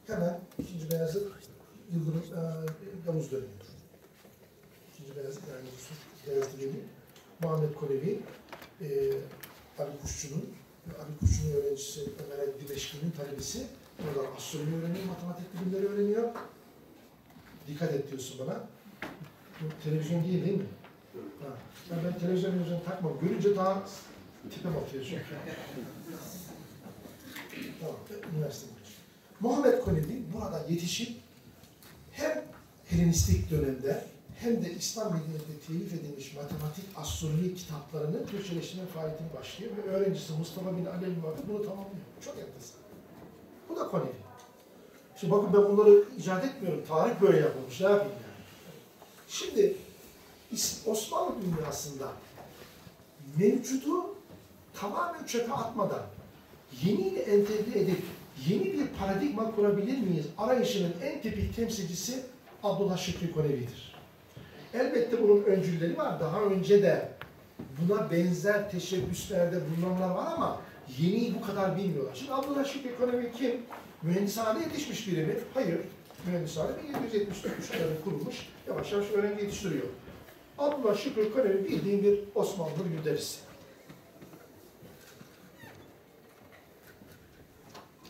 Hemen 2. Beyazıt Yıldırım e, Yavuz dönemidir. 2. Beyazıt yani Beyazıt dönemi Muhammed Konevi e, Ali Kuşçu'nun Ali Kuşçu'nun öğrencisi Ömer Dimeşki'nin talebesi. Oradan astronomi öğreniyor, matematik bilimleri öğreniyor. Dikkat et diyorsun bana. Bu televizyon değil değil mi? Ha. Ya ben televizyon televizyon takmam. Görünce daha tipim atıyor çünkü. tamam, üniversite bu. Muhammed Konevi burada yetişip hem Helenistik dönemde hem de İslam medeniyetinde telif edilmiş matematik, astronomi kitaplarını Türkçeleştirme faaliyetine başlıyor ve öğrencisi Mustafa bin Alel Muhammed bunu tamamlıyor. Çok enteresan. Bu da Konevi. Şimdi bakın ben bunları icat etmiyorum. Tarih böyle yapılmış. Ne yapayım yani? Şimdi Osmanlı dünyasında mevcudu tamamen çöpe atmadan yeniyle entegre edip yeni bir paradigma kurabilir miyiz? Arayışının en tipik temsilcisi Abdullah Şükrü Konevi'dir. Elbette bunun öncülleri var. Daha önce de buna benzer teşebbüslerde bulunanlar var ama yeniyi bu kadar bilmiyorlar. Şimdi Abdullah Şükrü Konevi kim? Mühendishane yetişmiş biri mi? Hayır. Mühendishane 1773'lerde kurulmuş. Yavaş yavaş öğrenci yetiştiriyor. Abdullah Şükrü Konevi bildiğin bir Osmanlı müderrisi.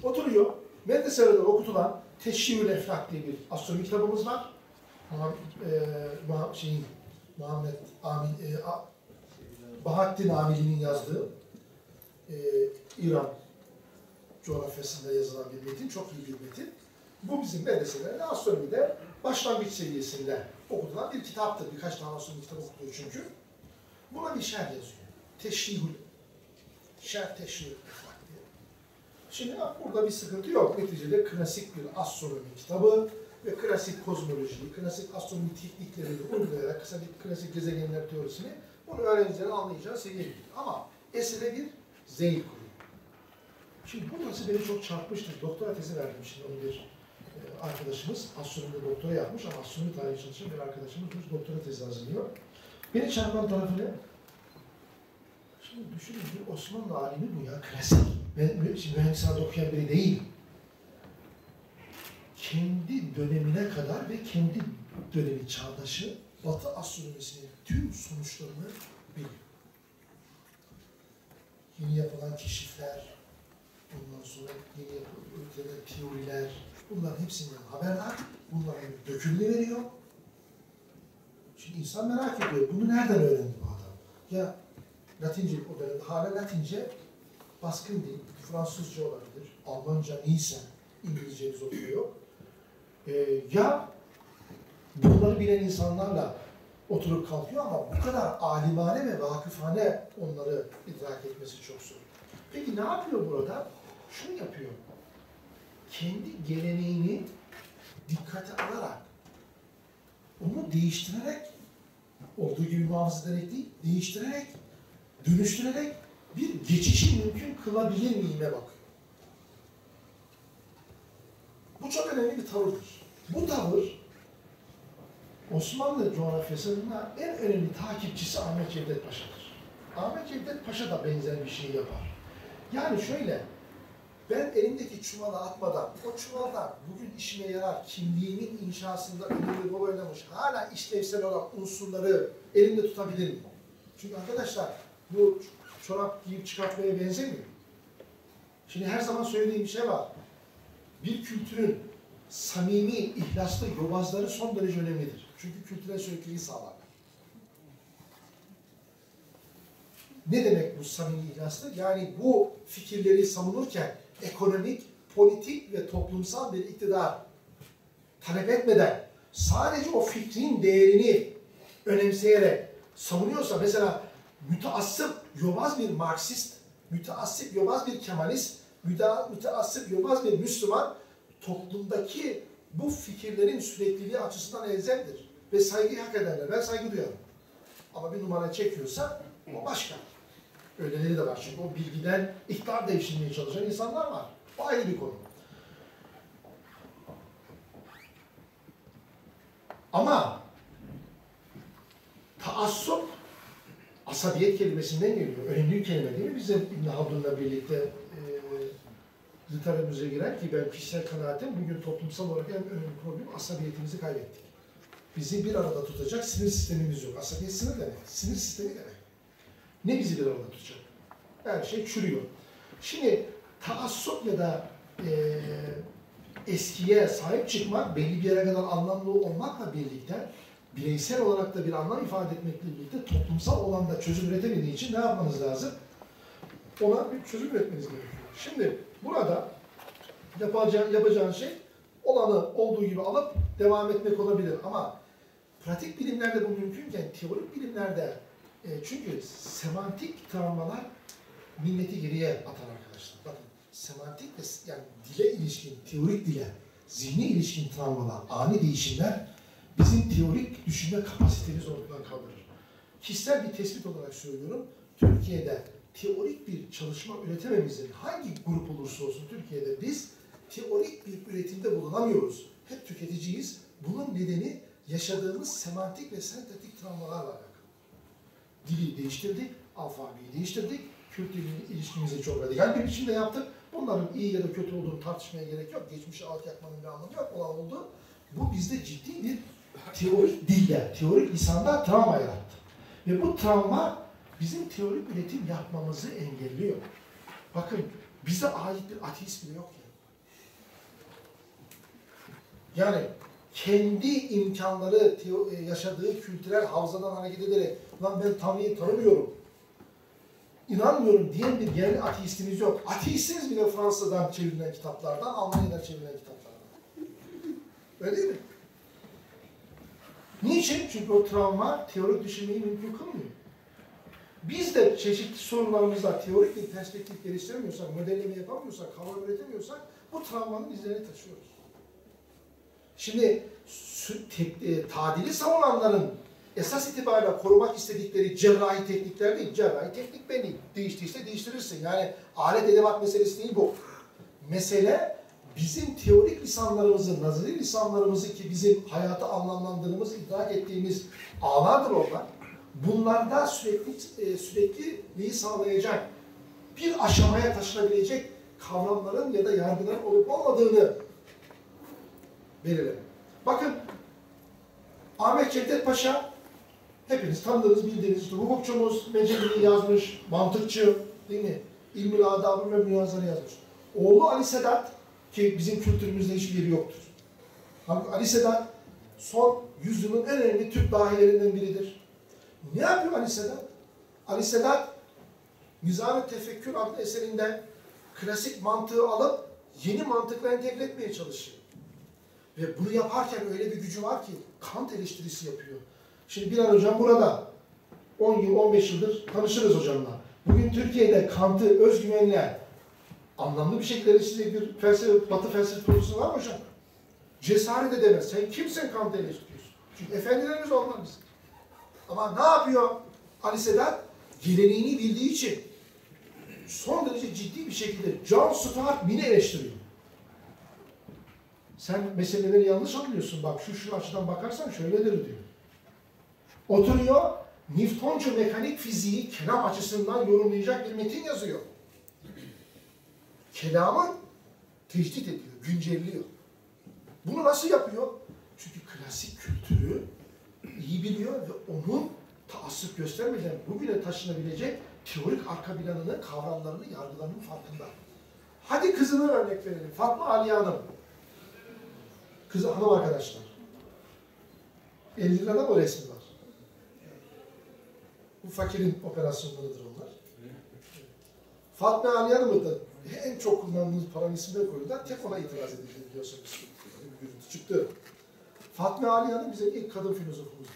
Oturuyor. Medreselerde okutulan Teşhirül Eflak diye bir astronomi kitabımız var. Muhammed, e, Muha- şeyin, Muhammed Amin, e, Bahattin Amili'nin yazdığı e, İran coğrafyasında yazılan bir metin, çok iyi bir metin. Bu bizim medreselerde astronomide başlangıç seviyesinde okutulan bir kitaptır. Birkaç tane astronomi kitabı okutuyor çünkü. Buna bir şerh yazıyor. Teşrihül, şerh diye. Şimdi burada bir sıkıntı yok. Neticede klasik bir astronomi kitabı ve klasik kozmolojiyi, klasik astronomi tekniklerini uygulayarak kısa bir klasik gezegenler teorisini bunu öğrencilerin anlayacağı seviyeye gidiyor. Ama esere bir zeyil kuruyor. Şimdi burası beni çok çarpmıştır. Doktora tezi verdim şimdi onun bir e, arkadaşımız. Astronomide doktora yapmış ama astronomi tarihi çalışan bir arkadaşımız bu doktora tezi hazırlıyor. Beni çarpan tarafı ne? Şimdi düşünün bir Osmanlı alimi bu ya klasik. Ben şimdi mühendisliğinde okuyan biri değil. Kendi dönemine kadar ve kendi dönemi çağdaşı Batı astronomisinin tüm sonuçlarını biliyor. Yeni yapılan keşifler, ondan sonra yeni yapılan teoriler, bunların hepsinden haberdar. Bunların dökümünü veriyor. Şimdi insan merak ediyor. Bunu nereden öğrendi bu adam? Ya Latince o dönemde hala Latince baskın dil, Fransızca olabilir, Almanca neyse İngilizceniz oluyor. Ee, ya bunları bilen insanlarla oturup kalkıyor ama bu kadar alimane ve vakıfane onları idrak etmesi çok zor. Peki ne yapıyor burada? Şunu yapıyor. Kendi geleneğini dikkate alarak onu değiştirerek olduğu gibi muhafaza ederek değil, değiştirerek dönüştürerek bir geçişi mümkün kılabilir miyime bakıyor. Bu çok önemli bir tavırdır. Bu tavır Osmanlı coğrafyasının en önemli takipçisi Ahmet Cevdet Paşa'dır. Ahmet Cevdet Paşa da benzer bir şey yapar. Yani şöyle, ben elimdeki çuvala atmadan, o çuvaldan bugün işime yarar, kimliğimin inşasında önemli rol oynamış, hala işlevsel olan unsurları elimde tutabilir miyim? Çünkü arkadaşlar bu çorap giyip çıkartmaya benzemiyor. Şimdi her zaman söylediğim bir şey var. Bir kültürün samimi, ihlaslı yobazları son derece önemlidir. Çünkü kültürel sürekliliği sağlar. Ne demek bu samimi ihlaslı? Yani bu fikirleri savunurken ekonomik, politik ve toplumsal bir iktidar talep etmeden sadece o fikrin değerini önemseyerek savunuyorsa mesela müteassıp yobaz bir Marksist, müteassıp yobaz bir Kemalist, müte- müteassıp yobaz bir Müslüman toplumdaki bu fikirlerin sürekliliği açısından elzemdir. Ve saygıyı hak ederler. Ben saygı duyarım. Ama bir numara çekiyorsa o başka. Öyleleri de var. Çünkü o bilgiden iktidar değiştirmeye çalışan insanlar var. O ayrı bir konu. Ama taassup asabiyet kelimesinden geliyor. Önemli bir kelime değil mi? Bizim İbn Haldun'la birlikte literatürümüze giren ki ben kişisel kanaatim bugün toplumsal olarak en önemli problem asabiyetimizi kaybettik. Bizi bir arada tutacak sinir sistemimiz yok. Asabiyet sinir demek. Sinir sistemi demek. Ne bizi bir arada tutacak? Her şey çürüyor. Şimdi taassup ya da e, eskiye sahip çıkmak, belli bir yere kadar anlamlı olmakla birlikte, bireysel olarak da bir anlam ifade etmekle birlikte toplumsal olanda çözüm üretemediği için ne yapmanız lazım? Ona bir çözüm üretmeniz gerekiyor. Şimdi burada yapacağın, yapacağın şey olanı olduğu gibi alıp devam etmek olabilir ama pratik bilimlerde bu mümkünken teorik bilimlerde e, çünkü semantik travmalar milleti geriye atar arkadaşlar. Bakın semantik ve yani dile ilişkin, teorik dile, zihni ilişkin travmalar, ani değişimler bizim teorik düşünme kapasitemizi ortadan kaldırır. Kişisel bir tespit olarak söylüyorum. Türkiye'de teorik bir çalışma üretememizin hangi grup olursa olsun Türkiye'de biz teorik bir üretimde bulunamıyoruz. Hep tüketiciyiz. Bunun nedeni yaşadığımız semantik ve sentetik travmalarla alakalı. Dili değiştirdik, alfabeyi değiştirdik, kültürlü ilişkimizi çok radikal bir biçimde yaptık. Bunların iyi ya da kötü olduğunu tartışmaya gerek yok. Geçmişi alt yakmanın bir anlamı yok. Olan oldu. Bu bizde ciddi bir teorik dilde, teorik lisanda travma yarattı. Ve bu travma bizim teorik üretim yapmamızı engelliyor. Bakın bize ait bir ateist bile yok ya. Yani kendi imkanları, e, yaşadığı kültürel havzadan hareket ederek lan ben Tanrı'yı tanımıyorum, inanmıyorum diyen bir yerli ateistimiz yok. Ateistiniz bile Fransa'dan çevrilen kitaplardan, Almanya'dan çevrilen kitaplardan. Öyle değil mi? Niçin? Çünkü o travma teorik düşünmeyi mümkün kılmıyor. Biz de çeşitli sorunlarımızda teorik bir perspektif geliştiremiyorsak, modelleme yapamıyorsak, kavram üretemiyorsak bu travmanın izlerini taşıyoruz. Şimdi e, tadili savunanların esas itibariyle korumak istedikleri cerrahi teknikler değil. Cerrahi teknik belli. Değiştiyse değiştirirsin. Yani alet edevat meselesi değil bu. Mesele bizim teorik lisanlarımızı, nazari lisanlarımızı ki bizim hayatı anlamlandırdığımız, idrak ettiğimiz ağlardır onlar. Bunlarda sürekli e, sürekliliği sağlayacak bir aşamaya taşınabilecek kavramların ya da yargıların olup olmadığını belirlemek. Bakın Ahmet Cevdet Paşa hepiniz tanıdığınız, bildiğiniz hukukçumuz, Meceli'yi yazmış, mantıkçı, değil mi? İlmül Adabı ve Münazara yazmış. Oğlu Ali Sedat ki bizim kültürümüzde hiçbir yeri yoktur. Ali Sedat son yüzyılın en önemli Türk dahilerinden biridir. Ne yapıyor Ali Sedat? Ali Sedat Nizam-ı Tefekkür adlı eserinde klasik mantığı alıp yeni mantıkla entegre etmeye çalışıyor. Ve bunu yaparken öyle bir gücü var ki Kant eleştirisi yapıyor. Şimdi Bilal Hocam burada 10 yıl, 15 yıldır tanışırız hocamla. Bugün Türkiye'de Kant'ı özgüvenle anlamlı bir şekilde eleştirecek bir felsefe, batı felsefe profesörü var mı hocam? Cesaret edemez. Sen kimsin Kant'ı eleştiriyorsun? Çünkü efendilerimiz onlar. Ama ne yapıyor Ali Sedat? Geleneğini bildiği için son derece ciddi bir şekilde John Stuart Mill'i eleştiriyor. Sen meseleleri yanlış anlıyorsun. Bak şu şu açıdan bakarsan şöyledir diyor. Oturuyor, Newtoncu mekanik fiziği kelam açısından yorumlayacak bir metin yazıyor. Kelamı tehdit ediyor, güncelliyor. Bunu nasıl yapıyor? Çünkü klasik kültürü iyi biliyor ve onun taassüp göstermeden bugüne taşınabilecek teorik arka planını, kavramlarını, yargılarının farkında. Hadi kızını örnek verelim. Fatma Aliye Hanım. Kızı hanım arkadaşlar. 50 lirada mı resmi var? Bu fakirin operasyonlarıdır onlar. Fatma Aliye Hanım'ı da en çok kullandığımız paranın ismini koydular. Tek ona itiraz edildi biliyorsunuz. Bir çıktı. Fatma Aliye Hanım bizim ilk kadın filozofumuzdur.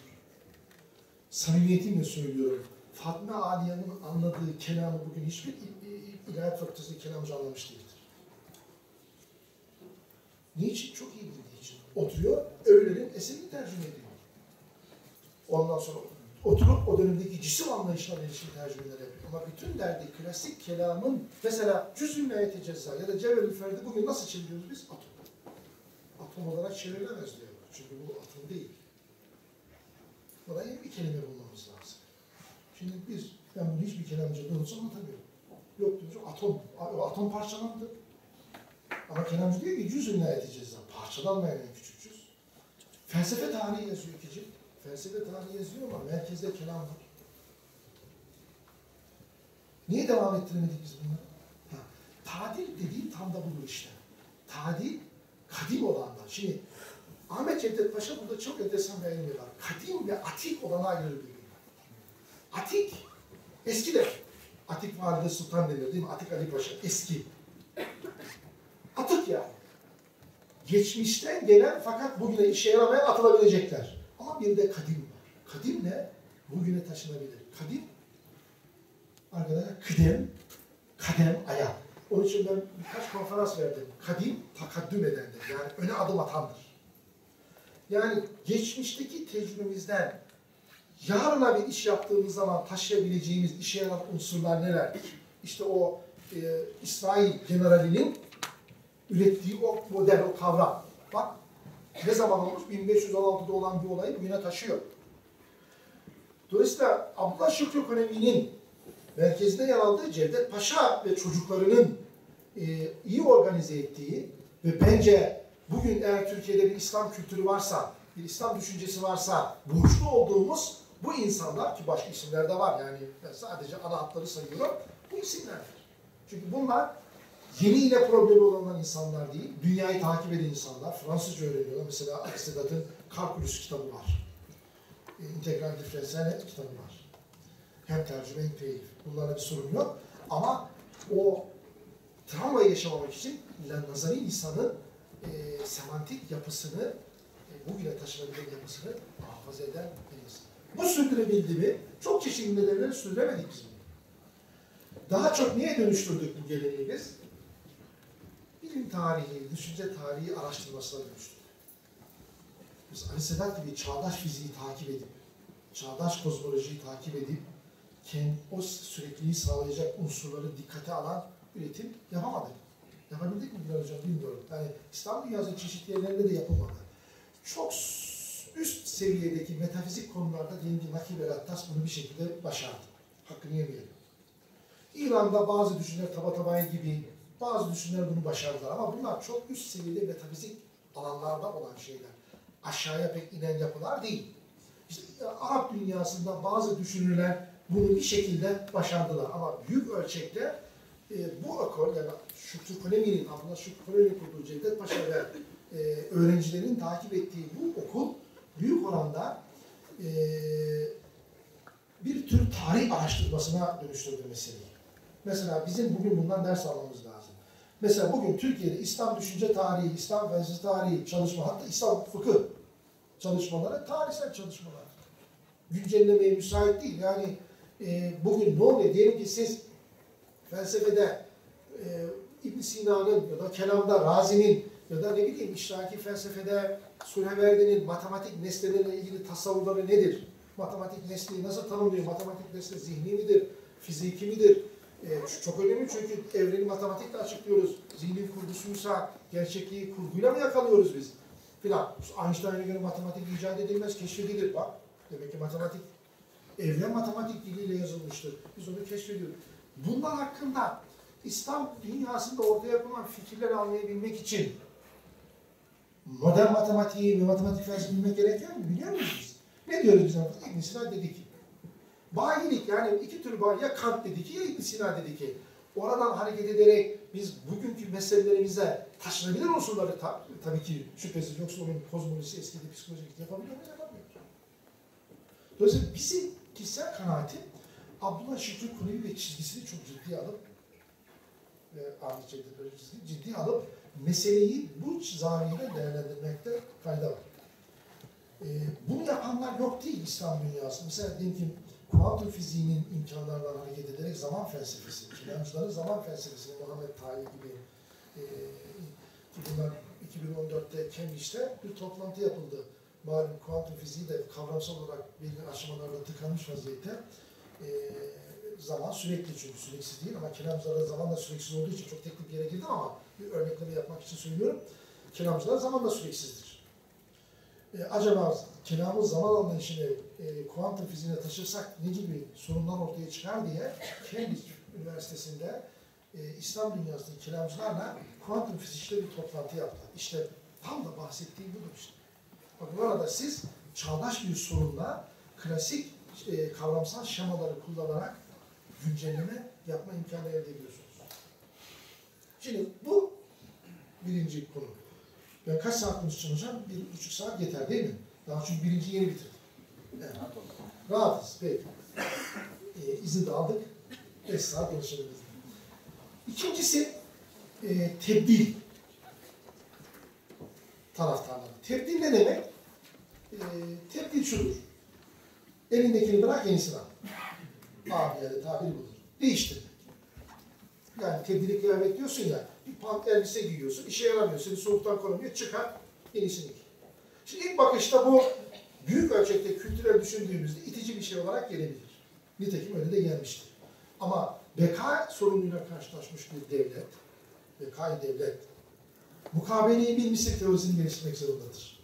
Samimiyetimle söylüyorum. Fatma Aliye'nin anladığı kelamı bugün hiçbir il- il- ilahiyat fakültesi kelamcı anlamış değildir. Niçin? Çok iyi bildiği için. Oturuyor, öğlenin eserini tercüme ediyor. Ondan sonra oturup o dönemdeki cisim anlayışına ilişkin tercümeler yapıyor. Ama bütün derdi klasik kelamın, mesela cüz-ü nihayeti ceza ya da cevher-ül ferdi bugün nasıl çeviriyoruz biz? Atom. Atom olarak çevrilemez diyor. Çünkü bu atom değil. Buna yeni bir kelime bulmamız lazım. Şimdi biz, ben bunu hiçbir kelamcıda olsa anlatamıyorum. Yok diyoruz, atom. Atom parçalandı. Ama kelamcı diyor ki cüz-ü nihayeti ceza. Parçalanmayan en küçük cüz. Felsefe tarihi yazıyor iki cilt. Felsefe tarihi yazıyor ama merkezde kelam var. Niye devam ettiremedik biz bunları? Ha, tadil dediğim tam da budur işte. Tadil, kadim olanlar. Şimdi Ahmet Cevdet Paşa burada çok enteresan bir ayrım var. Kadim ve atik olana ayrılır birbirine. Atik, eski de. Atik Valide Sultan denir değil mi? Atik Ali Paşa, eski. Atık yani. Geçmişten gelen fakat bugüne işe yaramayan atılabilecekler. Ama bir de kadim var. Kadim ne? Bugüne taşınabilir. Kadim, arkadaşlar kıdem, kadem, ayak. Onun için ben birkaç konferans verdim. Kadim, takaddüm edendir. Yani öne adım atandır. Yani geçmişteki tecrübemizden yarına bir iş yaptığımız zaman taşıyabileceğimiz işe yarar unsurlar nelerdir? İşte o e, İsrail generalinin ürettiği o model, o kavram. Bak ne zaman olmuş? 1516'da olan bir olayı bugüne taşıyor. Dolayısıyla Abdullah Şükrü ekonominin merkezinde yer aldığı Cevdet Paşa ve çocuklarının e, iyi organize ettiği ve bence bugün eğer Türkiye'de bir İslam kültürü varsa, bir İslam düşüncesi varsa borçlu olduğumuz bu insanlar ki başka isimler de var yani ben sadece ana hatları sayıyorum bu isimlerdir. Çünkü bunlar yeni ile problemi olanlar insanlar değil, dünyayı takip eden insanlar, Fransızca öğreniyorlar. Mesela Aksedat'ın Kalkülüs kitabı var. E, İntegral diferansiyel kitabı var. Hem tercüme hem teyif. Bunlarla bir sorun yok. Ama o travmayı yaşamamak için nazari lisanın e, semantik yapısını, e, bugüne taşınabilen yapısını muhafaza eden bir insan. Bu sürdürebildi mi? Çok çeşitli nedenleri sürdüremedik biz bunu. Daha çok niye dönüştürdük bu geleneği biz? Bilim tarihi, düşünce tarihi araştırmasına dönüştürdük. Biz Ali Sedat gibi çağdaş fiziği takip edip, çağdaş kozmolojiyi takip edip, kendi, o sürekliliği sağlayacak unsurları dikkate alan üretim yapamadık. Yapabildik mi Bilal Hocam bilmiyorum. Yani İslam dünyasının çeşitli yerlerinde de yapılmadı. Çok üst seviyedeki metafizik konularda diyelim ki Nakib Attas bunu bir şekilde başardı. Hakkını yemeyelim. İran'da bazı düşünürler Tabatabai gibi bazı düşünürler bunu başardılar ama bunlar çok üst seviyede metafizik alanlarda olan şeyler. Aşağıya pek inen yapılar değil. İşte e, Arap dünyasında bazı düşünürler bunu bir şekilde başardılar ama büyük ölçekte e, bu akol yani Şükrü Konemi'nin, Abdullah Şükrü Konemi'nin kurduğu Cevdet Paşa ve e, öğrencilerin takip ettiği bu okul büyük oranda e, bir tür tarih araştırmasına dönüştürdü meseleyi. Mesela bizim bugün bundan ders almamız lazım. Mesela bugün Türkiye'de İslam düşünce tarihi, İslam felsefe tarihi çalışma, hatta İslam fıkıh çalışmaları tarihsel çalışmalar. Güncellemeye müsait değil. Yani e, bugün ne oluyor? Diyelim ki siz felsefede e, ibn Sina'nın ya da kelamda Razi'nin ya da ne bileyim işraki felsefede Suleverdi'nin matematik nesnelerle ilgili tasavvurları nedir? Matematik nesneyi nasıl tanımlıyor? Matematik nesne zihni midir? Fiziki midir? E, ç- çok önemli çünkü evreni matematikle açıklıyoruz. Zihnin kurgusuysa gerçekliği kurguyla mı yakalıyoruz biz? Filan. Einstein'a göre matematik icat edilmez, keşfedilir. Bak, demek ki matematik, evren matematik diliyle yazılmıştır. Biz onu keşfediyoruz. Bunlar hakkında İslam dünyasında ortaya yapılan fikirleri anlayabilmek için modern matematiği ve matematik felsefesi bilmek gerekiyor mu? Biliyor muyuz biz? Ne diyoruz biz? İbn Sina dedi ki, bayilik yani iki tür bayi ya Kant dedi ki ya İbn Sina dedi ki, oradan hareket ederek biz bugünkü meselelerimize taşınabilir unsurları ta- tabii ki şüphesiz yoksa onun kozmolojisi eskidi psikolojik yapabiliyor muyuz? Yapamıyoruz. Dolayısıyla bizim kişisel kanaatim Abdullah Şükrü Kulevi ve çizgisini çok ciddiye alıp ve Ahmet Hoca çizgisini ciddiye alıp meseleyi bu zaviyede değerlendirmekte fayda var. Ee, bunu yapanlar yok değil İslam dünyasında. Mesela diyelim ki kuantum fiziğinin imkanlarından hareket ederek zaman felsefesi, Kelamcıların zaman felsefesini Muhammed Tayi gibi e, bunlar 2014'te Cambridge'de bir toplantı yapıldı. Malum kuantum fiziği de kavramsal olarak belli aşamalarda tıkanmış vaziyette. E, zaman sürekli çünkü süreksiz değil ama kelamcılarda zaman da süreksiz olduğu için çok teknik bir yere girdim ama bir örnekleme yapmak için söylüyorum. Kelamcılar zaman da süreksizdir. E, acaba kelamın zaman anlayışını e, kuantum fiziğine taşırsak ne gibi sorunlar ortaya çıkar diye Cambridge Üniversitesi'nde e, İslam dünyasındaki kelamcılarla kuantum fizikçileri bir toplantı yaptılar. İşte tam da bahsettiğim budur işte. Bak bu arada siz çağdaş bir sorunla klasik e, kavramsal şemaları kullanarak güncelleme yapma imkanı elde ediyorsunuz. Şimdi bu birinci konu. Ben kaç saat konuşacağım hocam? Bir buçuk saat yeter değil mi? Daha çünkü birinci yeni bitirdim. Evet. Rahatız. Peki. Ee, izin de aldık. Beş saat konuşabiliriz. İkincisi e, tebdil taraftarları. Tebdil ne demek? E, tebdil şudur. Elindekini bırak yenisini al. Abi yani tabiri budur. Değiştirmek. Yani tebdili kıyafet diyorsun ya, bir pant elbise giyiyorsun, işe yaramıyor, seni soğuktan korumuyor, çıkar, yenisini giy. Şimdi ilk bakışta bu büyük ölçekte kültürel düşündüğümüzde itici bir şey olarak gelebilir. Nitekim öyle de gelmiştir. Ama beka sorunuyla karşılaşmış bir devlet, bekayı devlet, mukabeleyi bilmişse teorisini geliştirmek zorundadır.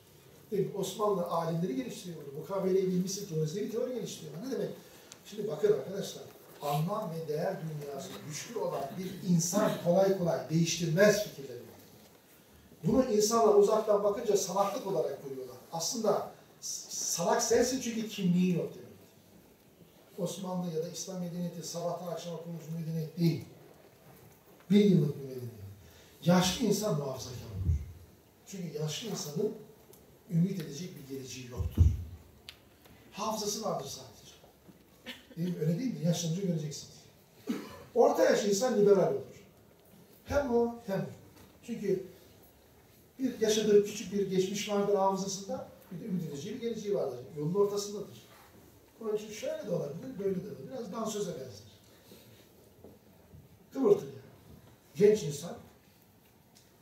Osmanlı alimleri geliştiriyor bunu. Mukabeleyi bilmişse teorisini bir teori geliştiriyor. Ne demek? Şimdi bakın arkadaşlar, anlam ve değer dünyası güçlü olan bir insan kolay kolay değiştirmez fikirlerini. Bunu insanlar uzaktan bakınca salaklık olarak görüyorlar. Aslında salak sensin çünkü kimliğin yok demek. Osmanlı ya da İslam medeniyeti sabahtan akşama kurulmuş medeniyet değil. Bir yıllık bir medeniyet. Yaşlı insan muhafazakar olur. Çünkü yaşlı insanın ümit edecek bir geleceği yoktur. Hafızası vardır sadece. Değil? Öyle değil mi? Yaşlanınca göreceksiniz. Orta yaş insan liberal olur. Hem o hem. Çünkü bir yaşadığı küçük bir geçmiş vardır hafızasında, bir de ümit edeceği bir geleceği vardır. Yolun ortasındadır. Onun için şöyle de olabilir, böyle de olabilir. Biraz dansöze benzer. Kıvırtır yani. Genç insan,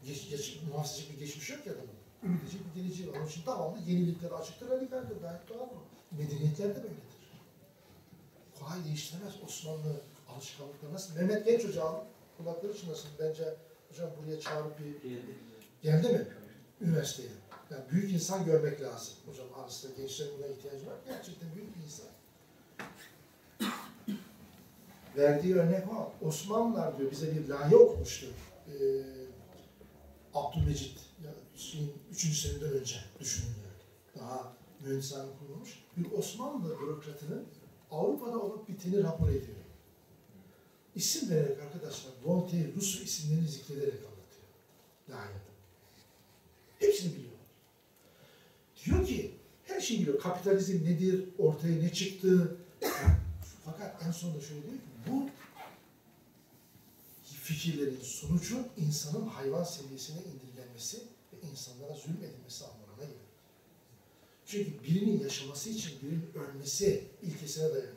geç, geç, muhasebecek bir geçmiş yok ya adamın. Ümit edecek bir geleceği var. Onun için devamlı yeniliklere açıktır, radikaldir. Gayet doğal bu. Medeniyetler de böyledir. Kolay değiştiremez Osmanlı alışkanlıkları. Nasıl? Mehmet Genç Hocam, kulakları çınlasın. Bence hocam buraya çağırıp bir Geldi mi? Üniversiteye. Yani büyük insan görmek lazım. Hocam arasında gençlerin buna ihtiyacı var. Gerçekten büyük bir insan. Verdiği örnek o. Osmanlılar diyor bize bir layı okumuştu. Ee, Abdülmecit, ya Hüseyin 3. seneden önce düşünün yani. Daha mühendishane kurulmuş. Bir Osmanlı bürokratının Avrupa'da olup biteni rapor ediyor. İsim vererek arkadaşlar Voltaire, Rousseau isimlerini zikrederek anlatıyor. Layıkta. Hepsini biliyor. Diyor ki her şeyi biliyor. Kapitalizm nedir, ortaya ne çıktı. Fakat en sonunda şöyle diyor ki bu fikirlerin sonucu insanın hayvan seviyesine indirgenmesi ve insanlara zulmedilmesi anlamına gelir. Çünkü birinin yaşaması için birinin ölmesi ilkesine dayanıyor.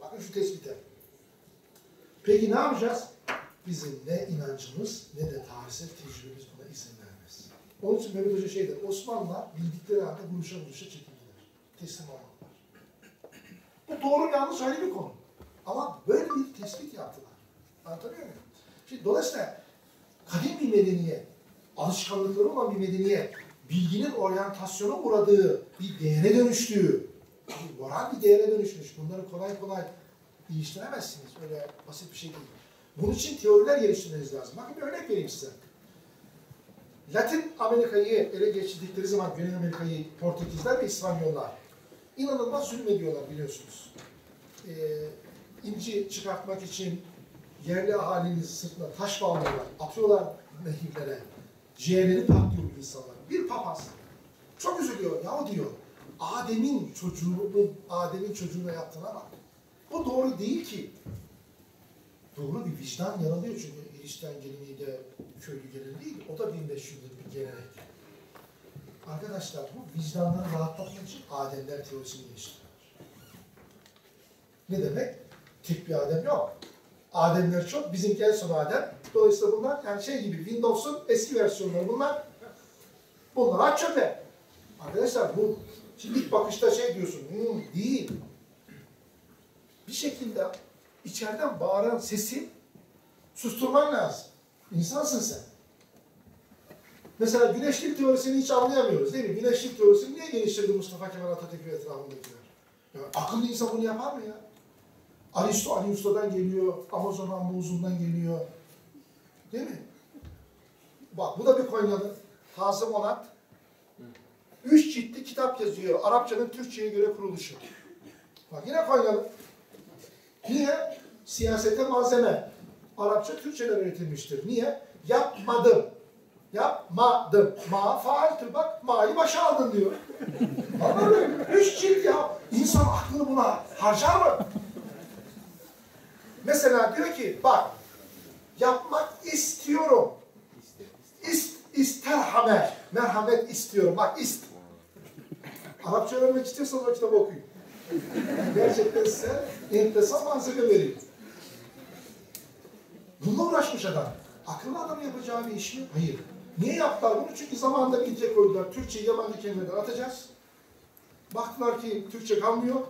Bakın şu tespite. Peki ne yapacağız? Bizim ne inancımız ne de tarihsel tecrübemiz buna izin vermez. Onun için Mehmet Hoca şey der, Osmanlılar bildikleri halde vuruşa vuruşa çekildiler. Teslim olmadılar. Bu doğru yanlış ayrı bir konu. Ama böyle bir tespit yaptılar. Anlatabiliyor muyum? Şimdi dolayısıyla kadim bir medeniyet, alışkanlıkları olan bir medeniyet, bilginin oryantasyona uğradığı bir değere dönüştüğü, bir moral bir değere dönüşmüş. Bunları kolay kolay değiştiremezsiniz. Öyle basit bir şey değil. Bunun için teoriler geliştirmeniz lazım. Bakın bir örnek vereyim size. Latin Amerika'yı ele geçirdikleri zaman Güney Amerika'yı Portekizler ve İspanyollar inanılmaz zulüm ediyorlar biliyorsunuz. Ee, inci çıkartmak için yerli ahalinin sırtına taş bağlıyorlar, atıyorlar nehirlere. Ciğerleri patlıyor insanlar. Bir papaz çok üzülüyor. Ya diyor, Adem'in çocuğunun, Adem'in çocuğuna yaptığına bak. Bu doğru değil ki. Doğru bir vicdan yanılıyor çünkü Hristiyan geleneği de köylü geleneği değil. O da 1500 yıllık bir gelenek. Arkadaşlar bu vicdanları rahatlatmak için Ademler teorisini geliştiriyor. Ne demek? Tek bir Adem yok. Ademler çok, bizimki en son Adem. Dolayısıyla bunlar yani şey gibi Windows'un eski versiyonları bunlar. Bunlar aç çöpe. Arkadaşlar bu şimdi ilk bakışta şey diyorsun, hmm, değil. Bir şekilde içeriden bağıran sesi susturman lazım. İnsansın sen. Mesela güneşlik teorisini hiç anlayamıyoruz değil mi? Güneşlik teorisini niye geliştirdi Mustafa Kemal Atatürk ve etrafındakiler? Ya, akıllı insan bunu yapar mı ya? Aristo Aristo'dan geliyor, Amazon Ambuzundan geliyor. Değil mi? Bak bu da bir Konyalı. Hazım Onat. Üç ciltli kitap yazıyor. Arapçanın Türkçe'ye göre kuruluşu. Bak yine Konyalı. Niye? Siyasete malzeme. Arapça Türkçe'den üretilmiştir. Niye? Yapmadım. Yapmadım. Ma faaltü bak ma'yı başa aldın diyor. Anladın? Üç cilt ya. İnsan aklını buna harcar mı? Mesela diyor ki bak yapmak istiyorum. İst, isterhame. Merhamet istiyorum. Bak ist. Arapça öğrenmek istiyorsanız o kitabı okuyun. Gerçekten size enteresan malzeme veriyor. Bununla uğraşmış adam. Akıllı adam yapacağı bir iş mi? Hayır. Niye yaptılar bunu? Çünkü zamanında ince koydular. Türkçeyi yabancı kelimeler atacağız. Baktılar ki Türkçe kalmıyor.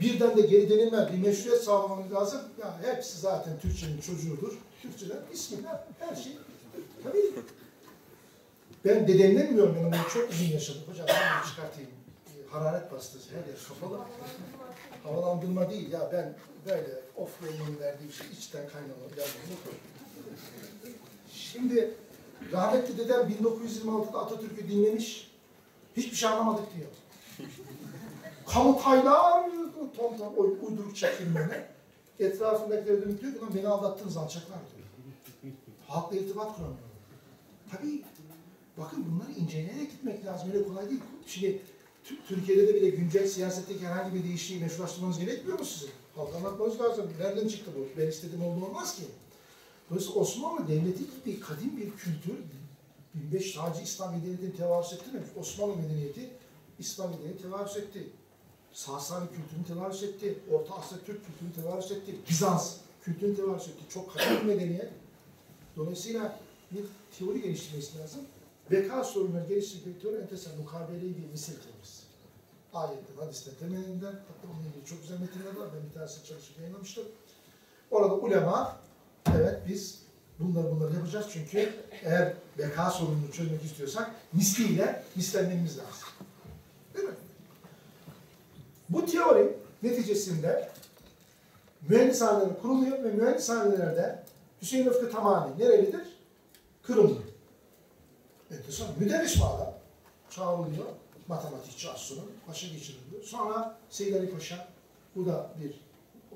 Birden de geri denilmez. Bir meşruiyet sağlamamız lazım. Ya hepsi zaten Türkçenin çocuğudur. Türkçeler, ismiler, her şey. Tabii. Ben dedemden bilmiyorum. Ben onu çok uzun yaşadım. Hocam ben bunu çıkartayım. Hararet bastı. Her yer. Havalandırma değil ya ben böyle off-road'un verdiği bir şey içten kaynamalı. Yani Şimdi rahmetli dedem 1926'da Atatürk'ü dinlemiş. Hiçbir şey anlamadık diyor. Kamutaylar, tom tom uy- uyduruk çekilmene. Etrafındakiler dönüp diyor ki beni aldattınız alçaklar diyor. Halkla irtibat kuramıyor. Tabii bakın bunları inceleyerek gitmek lazım. Öyle kolay değil. Şimdi Tü- Türkiye'de de bile güncel siyasetteki herhangi bir değişikliği meşrulaştırmanız gerekmiyor mu sizin? Halka anlatmanız lazım. Nereden çıktı bu? Ben istedim oldu olmaz ki. Dolayısıyla Osmanlı Devleti gibi kadim bir kültür, 1500 sadece İslam medeniyetini tevarüz ettirmemiş. Osmanlı medeniyeti İslam medeniyeti tevarüz etti. Sasani kültürünü tevarüz etti. Orta Asya Türk kültürünü tevarüz etti. Bizans kültürünü tevarüz etti. Çok kadim bir medeniyet. Dolayısıyla bir teori geliştirmesi lazım. Beka sorunları geliştirdikleri teori enteresan. Mukabele-i bir misil teorisi. Ayetten, hadisten temelinden, hatta onunla ilgili çok güzel metinler var. Ben bir tanesini çalışıp yayınlamıştım. Orada ulema, evet biz bunları bunları yapacağız çünkü eğer beka sorununu çözmek istiyorsak misliyle mislenmemiz lazım. Değil mi? Bu teori neticesinde mühendishaneler kuruluyor ve mühendishanelerde Hüseyin Rıfkı Tamami nerelidir? Kırımlı. Enteresan. Müderris bu adam. Çağrılıyor. Matematikçi Aslı'nın. Paşa geçiriliyor. Sonra Seyyid Ali Paşa. Bu da bir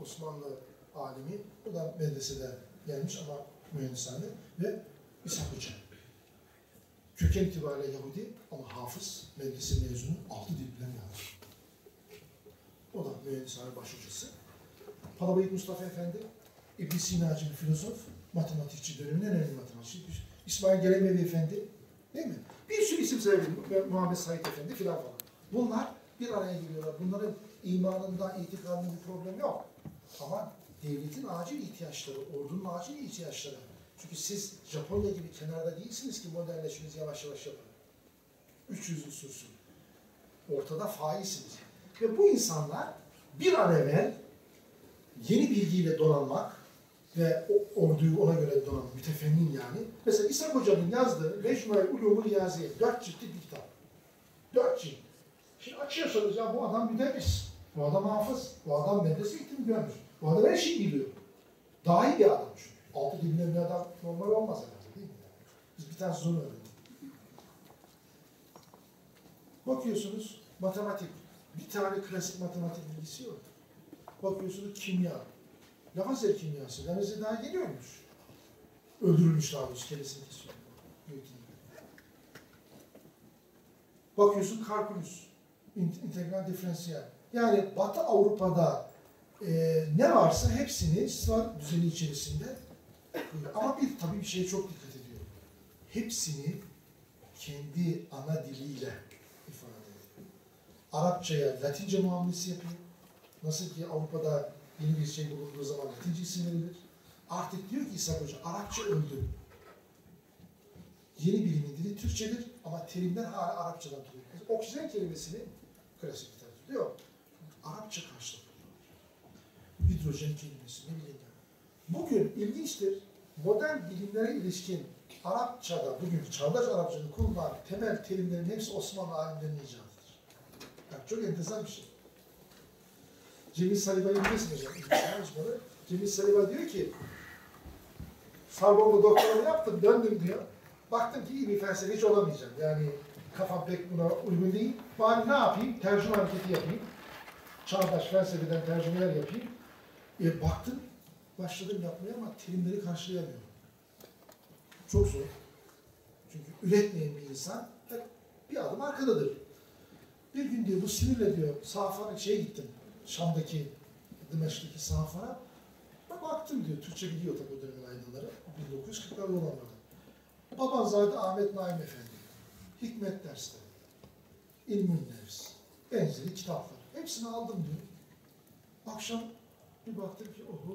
Osmanlı alimi. Bu da medresede gelmiş ama mühendishane. Ve İshak Hoca. Köken itibariyle Yahudi ama hafız, medrese mezunu, altı diplom yazmış. O da mühendishane başhocası. Palabayık Mustafa Efendi, İbn Sina'cı bir filozof, matematikçi dönemin en önemli matematikçi. İsmail Gelemevi Efendi, değil mi? Bir sürü isim. Ve Muhammed Said Efendi filan falan. Bunlar bir araya geliyorlar. Bunların imanında, itikadında bir problem yok. Ama devletin acil ihtiyaçları, ordunun acil ihtiyaçları. Çünkü siz Japonya gibi kenarda değilsiniz ki modernleşmeniz yavaş yavaş yapın. 300 yıl sürsün. Ortada failsiniz. Ve bu insanlar bir an evvel yeni bilgiyle donanmak ve orduyu ona göre donanmak, mütefennin yani. Mesela İshak Hoca'nın yazdığı Mecmuel Ulumul Riyaziye, dört ciltlik bir kitap. Dört cilt. Şimdi açıyorsunuz ya bu adam müderris, bu adam hafız, bu adam medrese eğitimi görmüş, bu adam her şeyi biliyor. Daha iyi bir adam çünkü. Altı dibine bir adam normal olmaz herhalde değil mi? Biz bir tane zor öğrendik. Bakıyorsunuz matematik, bir tane klasik matematik bilgisi yok. Bakıyorsunuz kimya, Lavazer kimyası, Lavazer daha geliyormuş. Öldürülmüş daha doğrusu. Bakıyorsun kalkülüs, in- integral diferansiyel. Yani Batı Avrupa'da e, ne varsa hepsini sıra düzeni içerisinde. Ama bir tabii bir şeye çok dikkat ediyor. Hepsini kendi ana diliyle ifade ediyor. Arapçaya Latince muamelesi yapıyor. Nasıl ki Avrupa'da yeni bir şey bulunduğu zaman Latince isim verilir. Artık diyor ki İsa Hoca, Arapça öldü. Yeni bilimin dili Türkçedir ama terimler hala Arapçadan türüyor. Oksijen kelimesini klasik literatür diyor. Arapça buluyor. Hidrojen kelimesi ne bileyim yani. Bugün ilginçtir, modern bilimlere ilişkin Arapçada, bugün çağdaş Arapçada kullanılan temel terimlerin hepsi Osmanlı alimlerinin icadıdır. Yani çok enteresan bir şey. Cemil Saliba'yı bilirsiniz hocam. Cemil Saliba diyor ki, Sorbonne'da doktoramı yaptım, döndüm diyor. Baktım ki iyi bir felsefe hiç olamayacağım. Yani kafam pek buna uygun değil. Bari ne yapayım? Tercüme hareketi yapayım. Çağdaş felsefeden tercümeler yapayım. E, baktım, başladım yapmaya ama terimleri karşılayamıyorum. Çok zor. Çünkü üretmeyen bir insan bir adım arkadadır. Bir gün diyor bu sinirle diyor Safar'a şeye gittim. Şam'daki Dimeşk'teki Safar'a. Ben baktım diyor. Türkçe biliyor tabii o dönemin aydınları. 1940'larda olanlarda. Babanzade Ahmet Naim Efendi. Hikmet dersleri. İlmün Nefs. Benzeri kitaplar. Hepsini aldım diyor. Akşam bir baktım ki oho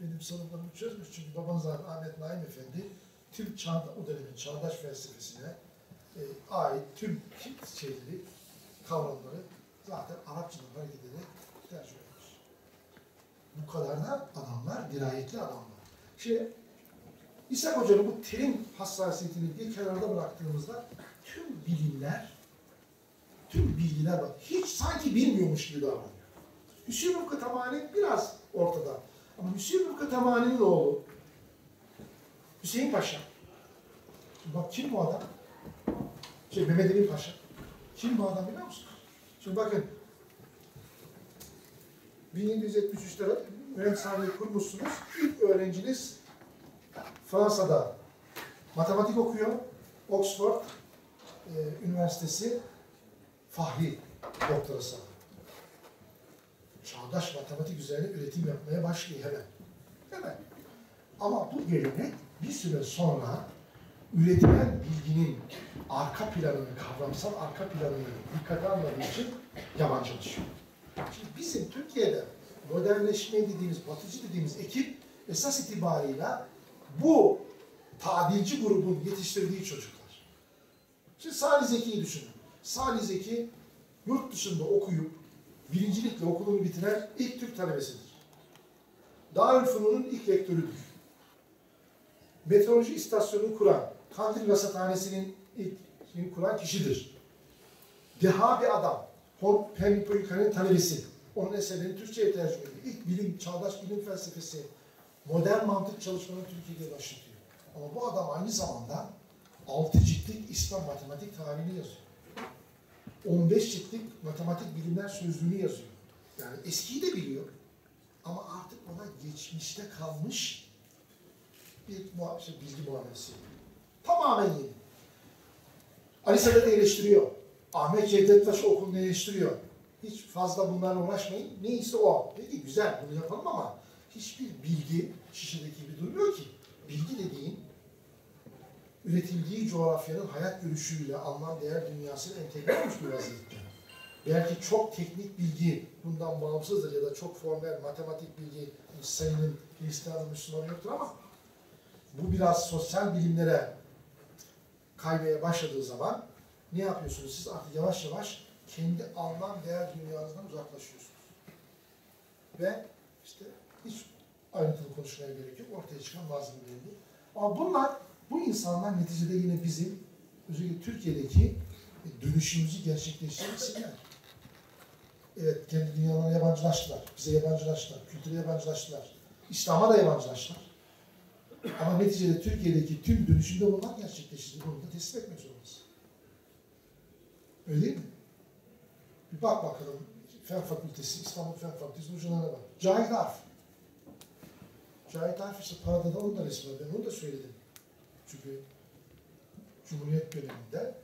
benim sorunlarımı çözmüş. Çünkü babanzade Ahmet Naim Efendi tüm çağda, o dönemin çağdaş felsefesine e, ait tüm şeyleri, kavramları zaten Arapçadan hareket ederek tercih etmiş. Bu kadar da adamlar, dirayetli adamlar. Şimdi İshak Hoca'nın bu terim hassasiyetini bir kenarda bıraktığımızda tüm bilimler, tüm bilgiler var. Hiç sanki bilmiyormuş gibi davranıyor. Hüseyin Rıfkı Tamani biraz ortada. Ama Hüseyin Rıfkı Tamani'nin oğlu Hüseyin Paşa. Bak kim bu adam? Şey Mehmet Emin Paşa. Kim bu adam biliyor musun? Şimdi bakın 1773'te mühendishaneyi kurmuşsunuz. İlk öğrenciniz Fransa'da matematik okuyor. Oxford e, Üniversitesi Fahri doktorası. Çağdaş matematik üzerine üretim yapmaya başlıyor hemen. Hemen. Ama bu gelenek bir süre sonra üretilen bilginin arka planını, kavramsal arka planını dikkate almadığı için yabancılaşıyor. Şimdi bizim Türkiye'de modernleşme dediğimiz, batıcı dediğimiz ekip esas itibarıyla bu tadilci grubun yetiştirdiği çocuklar. Şimdi Salih Zeki'yi düşünün. Salih Zeki yurt dışında okuyup birincilikle okulunu bitiren ilk Türk talebesidir. Darülfünun'un ilk rektörüdür. Meteoroloji istasyonunu kuran, Kandil Rasathanesi'nin ilk kuran kişidir. Deha bir adam. Horpen Poyuka'nın talebesi. Onun eserlerini Türkçe'ye tercüme ediyor. İlk bilim, çağdaş bilim felsefesi, modern mantık çalışmalarını Türkiye'de başlatıyor. Ama bu adam aynı zamanda 6 ciltlik İslam matematik tarihini yazıyor. 15 ciltlik matematik bilimler sözlüğünü yazıyor. Yani eskiyi de biliyor. Ama artık ona geçmişte kalmış bir muha- şey, bilgi muamelesi. Tamamen yeni. Sedat'ı eleştiriyor. Ahmet Cevdet Taş'ı okulunu eleştiriyor. Hiç fazla bunlarla uğraşmayın. Neyse o. Peki güzel bunu yapalım ama hiçbir bilgi şişedeki gibi durmuyor ki. Bilgi dediğin üretildiği coğrafyanın hayat görüşüyle anlam değer dünyasına entegre olmuş bir vaziyette. Belki çok teknik bilgi bundan bağımsızdır ya da çok formel matematik bilgi sayının Hristiyan Müslüman yoktur ama bu biraz sosyal bilimlere kaymaya başladığı zaman ne yapıyorsunuz? Siz artık yavaş yavaş kendi anlam değer dünyanızdan uzaklaşıyorsunuz. Ve işte hiç ayrıntılı konuşmaya gerek yok. Ortaya çıkan bazı belli. Ama bunlar, bu insanlar neticede yine bizim özellikle Türkiye'deki dönüşümüzü gerçekleştiren isimler. Evet, kendi dünyalarına yabancılaştılar. Bize yabancılaştılar. Kültüre yabancılaştılar. İslam'a da yabancılaştılar. Ama neticede Türkiye'deki tüm dönüşümde bunlar gerçekleşti. Bunu da teslim etmek zorundayız. Öyle değil mi? Bir bak bakalım. Fen Fakültesi, İstanbul Fen Fakültesi ne var? Cahit Arf. Cahit Arf işte parada da onun da resmi. Ben onu da söyledim. Çünkü Cumhuriyet döneminde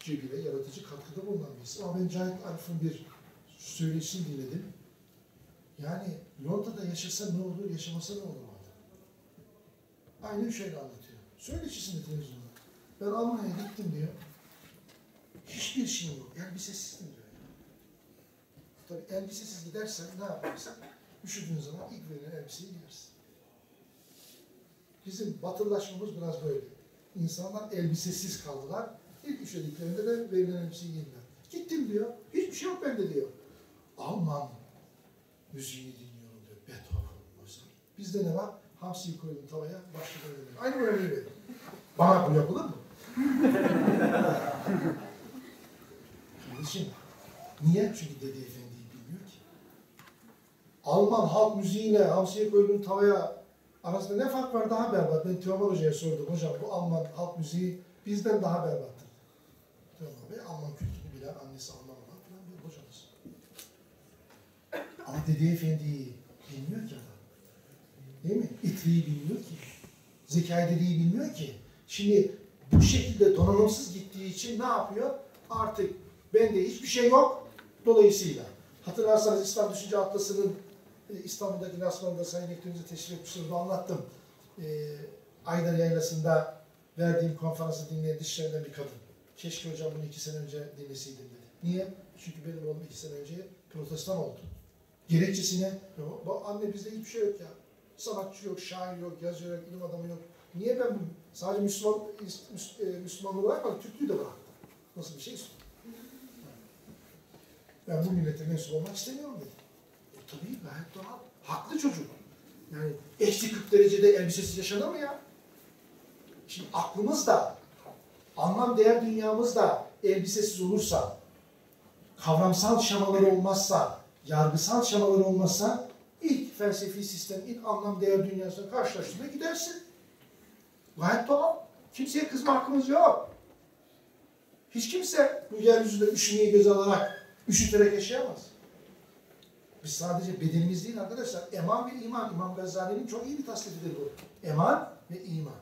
cebine yaratıcı katkıda bulunan birisi. Ama ben Cahit Arf'ın bir söyleşini dinledim. Yani Londra'da yaşasa ne olur, yaşamasa ne olur adam. Aynı şeyle anlatıyor. Söyleşisinde televizyonda. Ben Almanya'ya gittim diyor. Hiçbir şeyim yok. Elbisesizdim diyor. Tabii elbisesiz gidersen ne yaparsan üşüdüğün zaman ilk verilen elbiseyi giyersin. Bizim batılılaşmamız biraz böyle. İnsanlar elbisesiz kaldılar. İlk üşüdüklerinde de verilen elbiseyi giydiler. Gittim diyor. Hiçbir şey yok bende diyor. Alman müziğini dinliyorum diyor. Beethoven, Mozart. Bizde ne var? Hamsiyi koydum tavaya, başladı öyle. Aynı verin. Bana bu yapılır mı? Kardeşim, niye? Çünkü Dede Efendi'yi bilmiyor ki. Alman halk müziğiyle hamsiye koyduğun tavaya arasında ne fark var daha berbat? Ben Teoman Hoca'ya sordum. Hocam bu Alman halk müziği bizden daha berbattır. Teoman Bey Alman kültürünü bilen, annesi Alman olan falan bir hocamız. Ama Dede Efendi'yi bilmiyor ki adam. Değil mi? İtri'yi bilmiyor ki. Zekai Dede'yi bilmiyor ki. Şimdi bu şekilde donanımsız gittiği için ne yapıyor? Artık bende hiçbir şey yok. Dolayısıyla hatırlarsanız İslam Düşünce Atlası'nın e, İstanbul'daki lansmanında Sayın Rektörümüze teşrif etmiştim. anlattım. E, Aydar Yaylası'nda verdiğim konferansı dinleyen dışarıdan bir kadın. Keşke hocam bunu iki sene önce dinleseydim dedi. Niye? Çünkü benim oğlum iki sene önce protestan oldu. Gerekçesine, "Ya anne bizde hiçbir şey yok ya. Sanatçı yok, şair yok, yazıyor yok, ilim adamı yok. Niye ben sadece Müslüman, Müs- e, Müslümanlığı bırakmadım, Türklüğü de bıraktım. Nasıl bir şey istiyorum? Ben bu millete mensup olmak istemiyorum dedi. E tabii gayet doğal. Haklı çocuk. Yani eksi 40 derecede elbisesiz yaşanır mı ya? Şimdi aklımız da, anlam değer dünyamız da elbisesiz olursa, kavramsal şemaları olmazsa, yargısal şemaları olmazsa ilk felsefi sistem, ilk anlam değer dünyasına karşılaştığında gidersin. Gayet doğal. Kimseye kızma hakkımız yok. Hiç kimse bu yeryüzünde üşümeyi göze alarak, üşüterek yaşayamaz. Biz sadece bedenimiz değil arkadaşlar. Eman ve iman. İmam Gazali'nin çok iyi bir tasnifidir bu. Eman ve iman.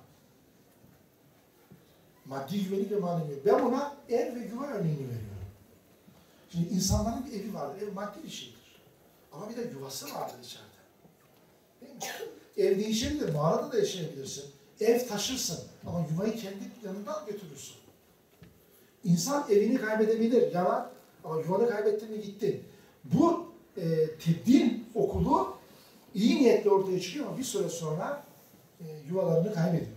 Maddi güvenlik ve manevi. Ben buna ev ve yuva örneğini veriyorum. Şimdi insanların bir evi vardır. Ev maddi bir şeydir. Ama bir de yuvası vardır içeride. Değil mi? Ev değişebilir. Mağarada da yaşayabilirsin. Ev taşırsın. Ama yuvayı kendi yanından götürürsün. İnsan evini kaybedebilir. Yalan. Ama yuvanı kaybettin mi gittin. Bu e, tebdil okulu iyi niyetle ortaya çıkıyor ama bir süre sonra e, yuvalarını kaybediyor.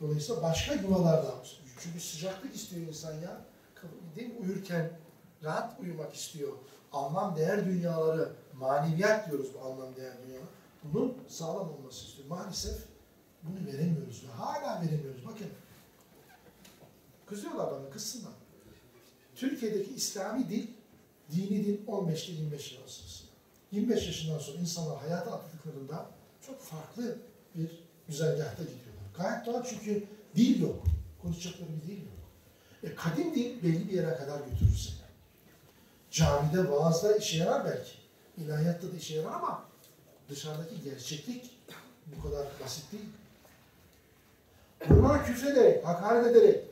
Dolayısıyla başka yuvalarda, çünkü sıcaklık istiyor insan ya. Değil mi? Uyurken rahat uyumak istiyor. Anlam değer dünyaları, maneviyat diyoruz bu anlam değer dünyaları. Bunun sağlam olması istiyor. Maalesef bunu veremiyoruz ve hala veremiyoruz. Bakın kızıyorlar bana, kızsınlar. Türkiye'deki İslami dil, dini dil 15 ile 25 yıl arasında. 25 yaşından sonra insanlar hayata atıldıklarında çok farklı bir güzergahta gidiyorlar. Gayet doğal çünkü dil yok. Konuşacakları bir dil yok. E, kadim dil belli bir yere kadar götürür seni. Camide, vaazda işe yarar belki. İlahiyatta da işe yarar ama dışarıdaki gerçeklik bu kadar basit değil. Bunlara küfrederek, hakaret ederek,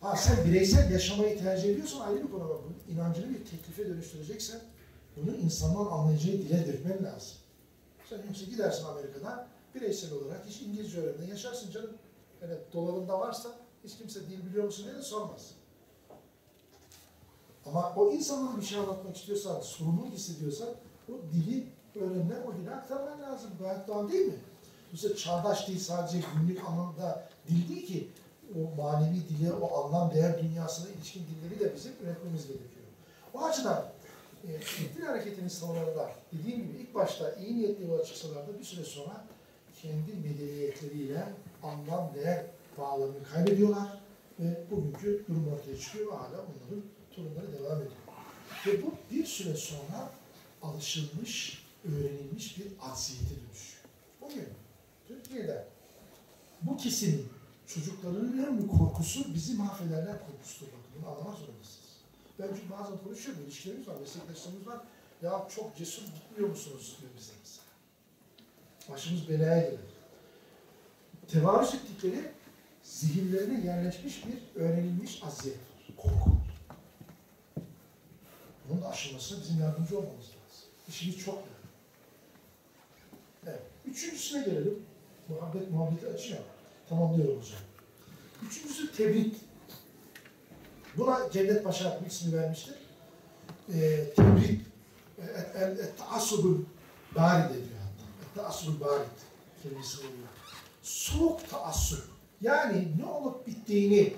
ha sen bireysel yaşamayı tercih ediyorsan ayrı bir konu ama bunu inancını bir teklife dönüştüreceksen bunu insanların anlayacağı dile dökmen lazım. Sen yoksa gidersin Amerika'da bireysel olarak hiç İngilizce öğrenmeden yaşarsın canım. Yani dolarında varsa hiç kimse dil biliyor musun diye de sormaz. Ama o insanlara bir şey anlatmak istiyorsan, sorumluluk hissediyorsan o dili öğrenmen, o dili aktarman lazım. Gayet doğal değil mi? Dolayısıyla çağdaş dil sadece günlük anlamda dil değil ki o manevi dile, o anlam değer dünyasına ilişkin dilleri de bizim üretmemiz gerekiyor. O açıdan e, dil hareketinin savunanlar dediğim gibi ilk başta iyi niyetli yola çıksalar da bir süre sonra kendi medeniyetleriyle anlam değer bağlarını kaybediyorlar ve bugünkü durum ortaya çıkıyor ve hala onların torunları devam ediyor. Ve bu bir süre sonra alışılmış, öğrenilmiş bir aksiyete dönüşüyor. Bugün Türkiye'de bu kesimin çocuklarının en büyük korkusu bizi mahvederler korkusudur. Bakın bunu anlamak zorundasınız. Ben çünkü bazen konuşuyorum, ilişkilerimiz var, meslektaşlarımız var. Ya çok cesur gitmiyor musunuz diyor bize mesela. Başımız belaya gelir. Tevarüz ettikleri zihinlerine yerleşmiş bir öğrenilmiş aziyet var. Korku. Bunun da aşılmasına bizim yardımcı olmamız lazım. İşimiz çok yani. Evet. Üçüncüsüne gelelim. Muhabbet muhabbeti açıyor. Tamamlıyorum hocam. Üçüncüsü tebrik. Buna Cennet Paşa bir ismi vermiştir. Ee, tebrik. Et-taassubul bari diyor hatta. Et-taassubul bari kelimesi oluyor. Soğuk taassup. Yani ne olup bittiğini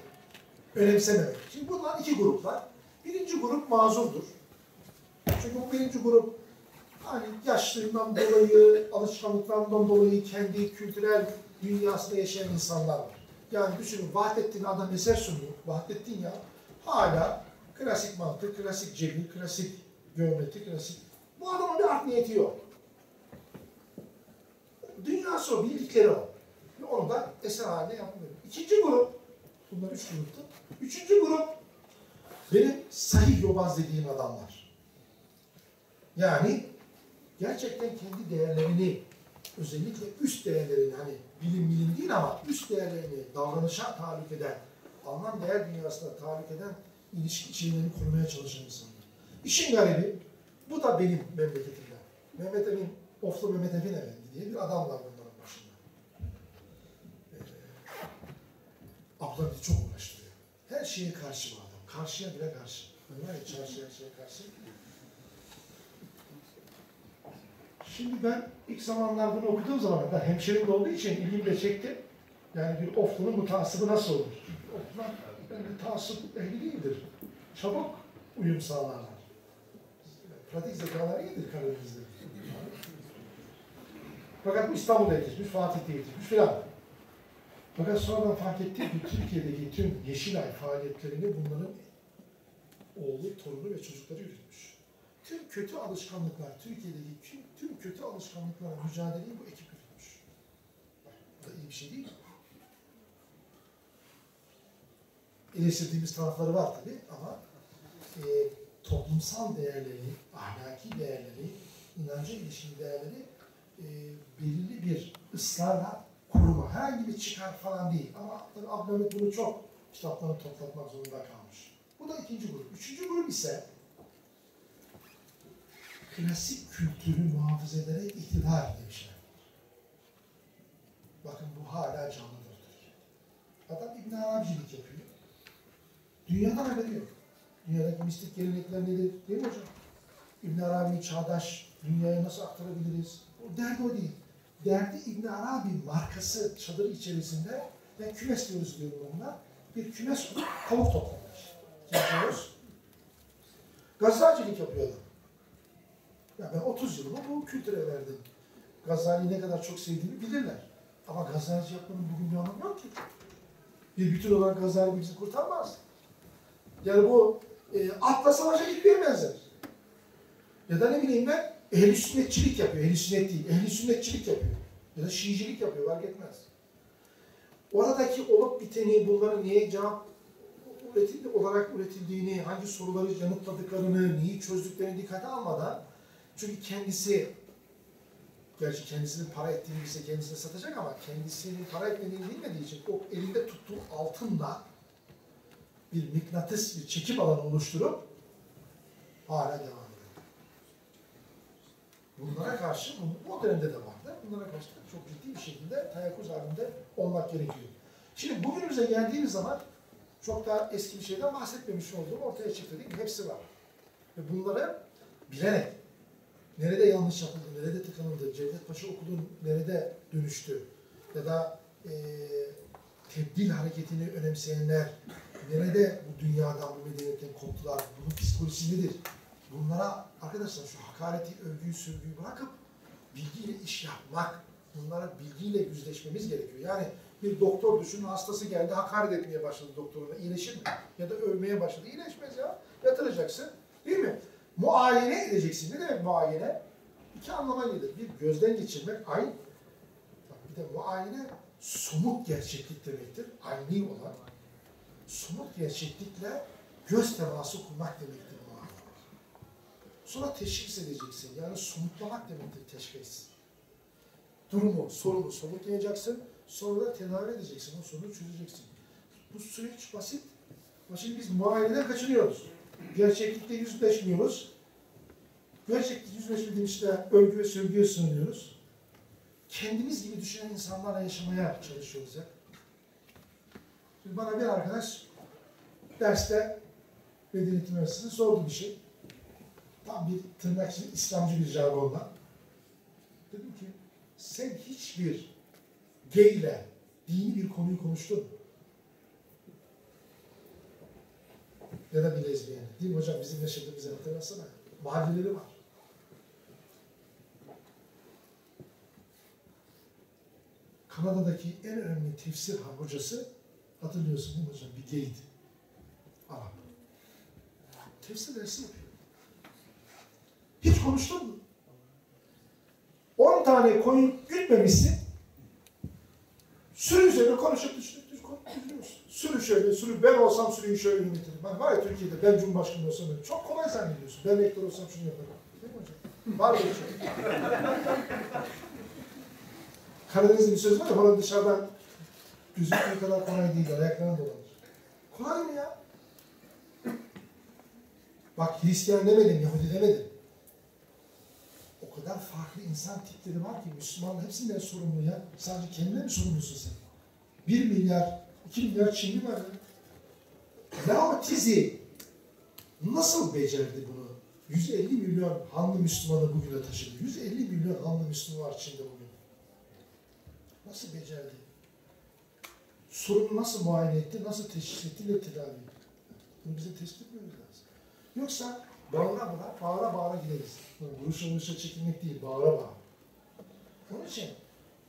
önemsememek. Şimdi bunlar iki grup var. Birinci grup mazurdur. Çünkü bu birinci grup hani yaşlılığından dolayı, alışkanlıklarından dolayı kendi kültürel dünyasında yaşayan insanlar var. Yani düşünün Vahdettin adam eser sunuyor. Vahdettin ya hala klasik mantık, klasik cebir, klasik geometri, klasik. Bu adamın bir art niyeti yok. Dünyası o, bildikleri o. Ve onu da eser haline yapmıyor. İkinci grup, bunlar üç gruptu. Üçüncü grup, benim sahih yobaz dediğim adamlar. Yani gerçekten kendi değerlerini özellikle üst değerlerini hani bilim bilim değil ama üst değerlerini davranışa tahallük eden, anlam değer dünyasına tahallük eden ilişki şeylerini kurmaya çalışan insanlar. İşin garibi bu da benim memleketimden. Mehmet Emin, Oflu Mehmet Emin Efendi diye bir adam var bunların başında. Ee, ablam bizi çok uğraştırıyor. Her şeye karşı bu adam. Karşıya bile karşı. Böyle var ya çarşıya şeye karşı. Şimdi ben ilk zamanlarda bunu okuduğum zaman da hemşerim de olduğu için ilgimi de çekti. Yani bir Oflu'nun mutasıbı nasıl olur? Oflu'dan ben de taassup ehli değildir. Çabuk uyum sağlarlar. Pratik zekalar iyidir Karadeniz'de. Fakat bu İstanbul'da yetişmiş, Fatih'te yetişmiş filan. Fakat sonradan fark ettim ki Türkiye'deki tüm Yeşilay faaliyetlerini bunların oğlu, torunu ve çocukları yürütmüş. Tüm kötü alışkanlıklar, Türkiye'deki tüm, tüm kötü alışkanlıklara mücadeleyi bu ekip yürütmüş. Bak, Bu da iyi bir şey değil mi? Eleştirdiğimiz tarafları var tabii ama e, toplumsal değerleri, ahlaki değerleri, inanca ilişkin değerleri e, belirli bir ısrarla koruma. Herhangi bir çıkar falan değil. Ama tabii Abdülhamit bunu çok kitaplarını toplatmak zorunda kalmış. Bu da ikinci grup. Üçüncü grup ise klasik kültürü muhafaza ederek iktidar demişler. Bakın bu hala canlıdır. Adam İbn Arabicilik yapıyor. Dünyadan haberi yok. Dünyadaki mistik gelenekler nedir? Değil mi hocam? İbn Arabi'yi çağdaş dünyaya nasıl aktarabiliriz? O derdi o değil. Derdi İbn Arabi markası çadır içerisinde ve kümes diyoruz diyorum onunla. Bir kümes tavuk toplamış. Yapıyoruz. Gazetecilik yapıyor adam. Ya ben 30 yılımı bu kültüre verdim. Gazali'yi ne kadar çok sevdiğimi bilirler. Ama gazeteci yapmanın bugün bir anlamı yok ki. Bir bütün olarak Gazali bizi kurtarmaz. Yani bu e, atla savaşa gitmeye benzer. Ya da ne bileyim ben ehli sünnetçilik yapıyor. Ehli sünnet değil. Ehli sünnetçilik yapıyor. Ya da şiicilik yapıyor. Fark etmez. Oradaki olup biteni, bunların niye cevap üretildi, olarak üretildiğini, hangi soruları yanıtladıklarını, neyi çözdüklerini dikkate almadan çünkü kendisi gerçi kendisinin para ettiğini bilse kendisine satacak ama kendisinin para etmediğini bilmediği için o elinde tuttuğu altınla bir mıknatıs, bir çekim alanı oluşturup hala devam ediyor. Bunlara karşı, bu, dönemde de vardı. Bunlara karşı da çok ciddi bir şekilde teyakkuz halinde olmak gerekiyor. Şimdi bugünümüze geldiğimiz zaman çok daha eski bir şeyden bahsetmemiş olduğum ortaya çıktı değil mi? Hepsi var. Ve bunları bilerek, nerede yanlış yapıldı, nerede tıkanıldı, Cevdet Paşa Okulu'nun nerede dönüştü ya da e, tebdil hareketini önemseyenler nerede bu dünyadan, bu medeniyetten koptular, bunun psikolojisi nedir? Bunlara arkadaşlar şu hakareti, övgüyü, sövgüyü bırakıp bilgiyle iş yapmak, bunlara bilgiyle yüzleşmemiz gerekiyor. Yani bir doktor düşünün hastası geldi hakaret etmeye başladı doktoruna iyileşir mi? Ya da övmeye başladı iyileşmez ya. Yatıracaksın değil mi? Muayene edeceksin. Ne demek muayene? İki anlama gelir. Bir gözden geçirmek aynı. Bir de muayene somut gerçeklik demektir. Aynı olan. Somut gerçeklikle göz teması kurmak demektir muayene. Sonra teşhis edeceksin. Yani somutlamak demektir teşhis. Durumu, sorunu somutlayacaksın. Sonra da tedavi edeceksin. O sorunu çözeceksin. Bu süreç basit. Ama şimdi biz muayeneden kaçınıyoruz. Gerçeklikle yüzleşmiyoruz. Gerçeklikle yüzleşmediğimiz işte övgü ve sövgüye sığınıyoruz. Kendimiz gibi düşünen insanlarla yaşamaya çalışıyoruz hep. Şimdi bana bir arkadaş derste Medeniyet Üniversitesi'nde sordu bir şey. Tam bir tırnak içinde İslamcı bir jargonla. Dedim ki sen hiçbir gay ile dini bir konuyu konuştun mu? Ya da bir lezbiyen. Değil mi hocam? Bizim yaşadığımız yer hatırlasana. Mahalleleri var. Kanada'daki en önemli tefsir hocası hatırlıyorsun değil mi hocam? Bir gaydi. Arap. Tefsir dersi. Hiç konuştun mu? 10 tane koyun gütmemişsin. Sürü üzerine konuşup düşünüyorsun. Sürü şöyle, sürü ben olsam sürüyü şöyle yönetirim. Hani var ya Türkiye'de ben Cumhurbaşkanı olsam öyle. Çok kolay zannediyorsun. Ben rektör olsam şunu yaparım. Değil mi hocam? Var böyle şey. Karadeniz'de bir söz var ya, bana dışarıdan gözüktüğü kadar kolay değil, ayaklarına dolanır. Kolay mı ya? Bak Hristiyan demedim, Yahudi demedim. O kadar farklı insan tipleri var ki Müslümanlar hepsinden sorumlu ya. Sadece kendine mi sorumlusun sen? Bir milyar, iki milyar Çinli var ya. Lao Tzu nasıl becerdi bunu? 150 milyon Hanlı Müslümanı bugüne taşıdı. 150 milyon Hanlı Müslüman var Çin'de bugün. Nasıl becerdi? Sorunu nasıl muayene etti, nasıl teşhis etti ve tedavi etti? Bunu bize tespit etmemiz lazım. Yoksa bağıra bağıra, bağıra bağıra gideriz. Vuruşa vuruşa çekilmek değil, bağıra bağıra. Onun için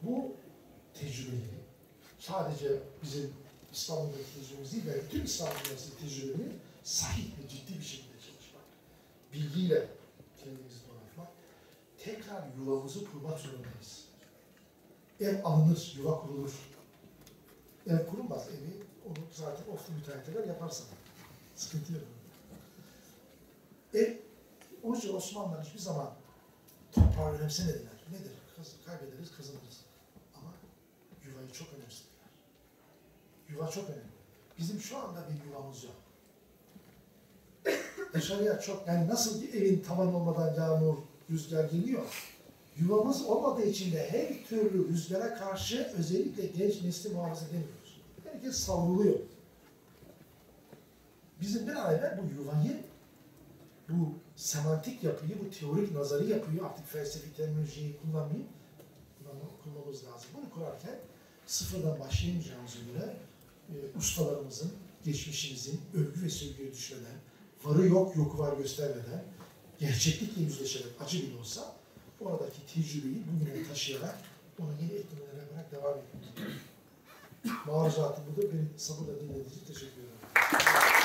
bu tecrübeyi sadece bizim İstanbul'daki tecrübemiz değil, tüm İstanbul Üniversitesi tecrübeni sahih ve ciddi bir şekilde çalışmak. Bilgiyle kendimizi donatmak. Tekrar yuvamızı kurmak zorundayız. Ev alınır, yuva kurulur. Ev kurulmaz, evi onu zaten oflu müteahhitler yaparsa sıkıntı yok. Ev, onun Osmanlılar hiçbir zaman toprağı önemsemediler. Nedir? Kaybederiz, kazanırız. Ama yuvayı çok önemsediler. Yuva çok önemli. Bizim şu anda bir yuvamız yok. Dışarıya çok, yani nasıl bir evin tavan olmadan yağmur, rüzgar geliyor. Yuvamız olmadığı için de her türlü rüzgara karşı özellikle genç nesli muhafaza edemiyoruz. Herkes savruluyor. Bizim bir evvel bu yuvayı, bu semantik yapıyı, bu teorik nazarı yapıyı artık felsefi terminolojiyi kullanmayıp kullanma- kurmamız lazım. Bunu kurarken sıfırdan başlayamayacağımıza göre e, ustalarımızın, geçmişimizin övgü ve sevgiye düşmeden, varı yok yoku var göstermeden, gerçeklikle yüzleşerek acı bile olsa oradaki tecrübeyi bugüne taşıyarak onu yeni eklemelere yaparak devam ediyoruz. Maruzatı budur. Beni sabırla dinlediğiniz için teşekkür ederim.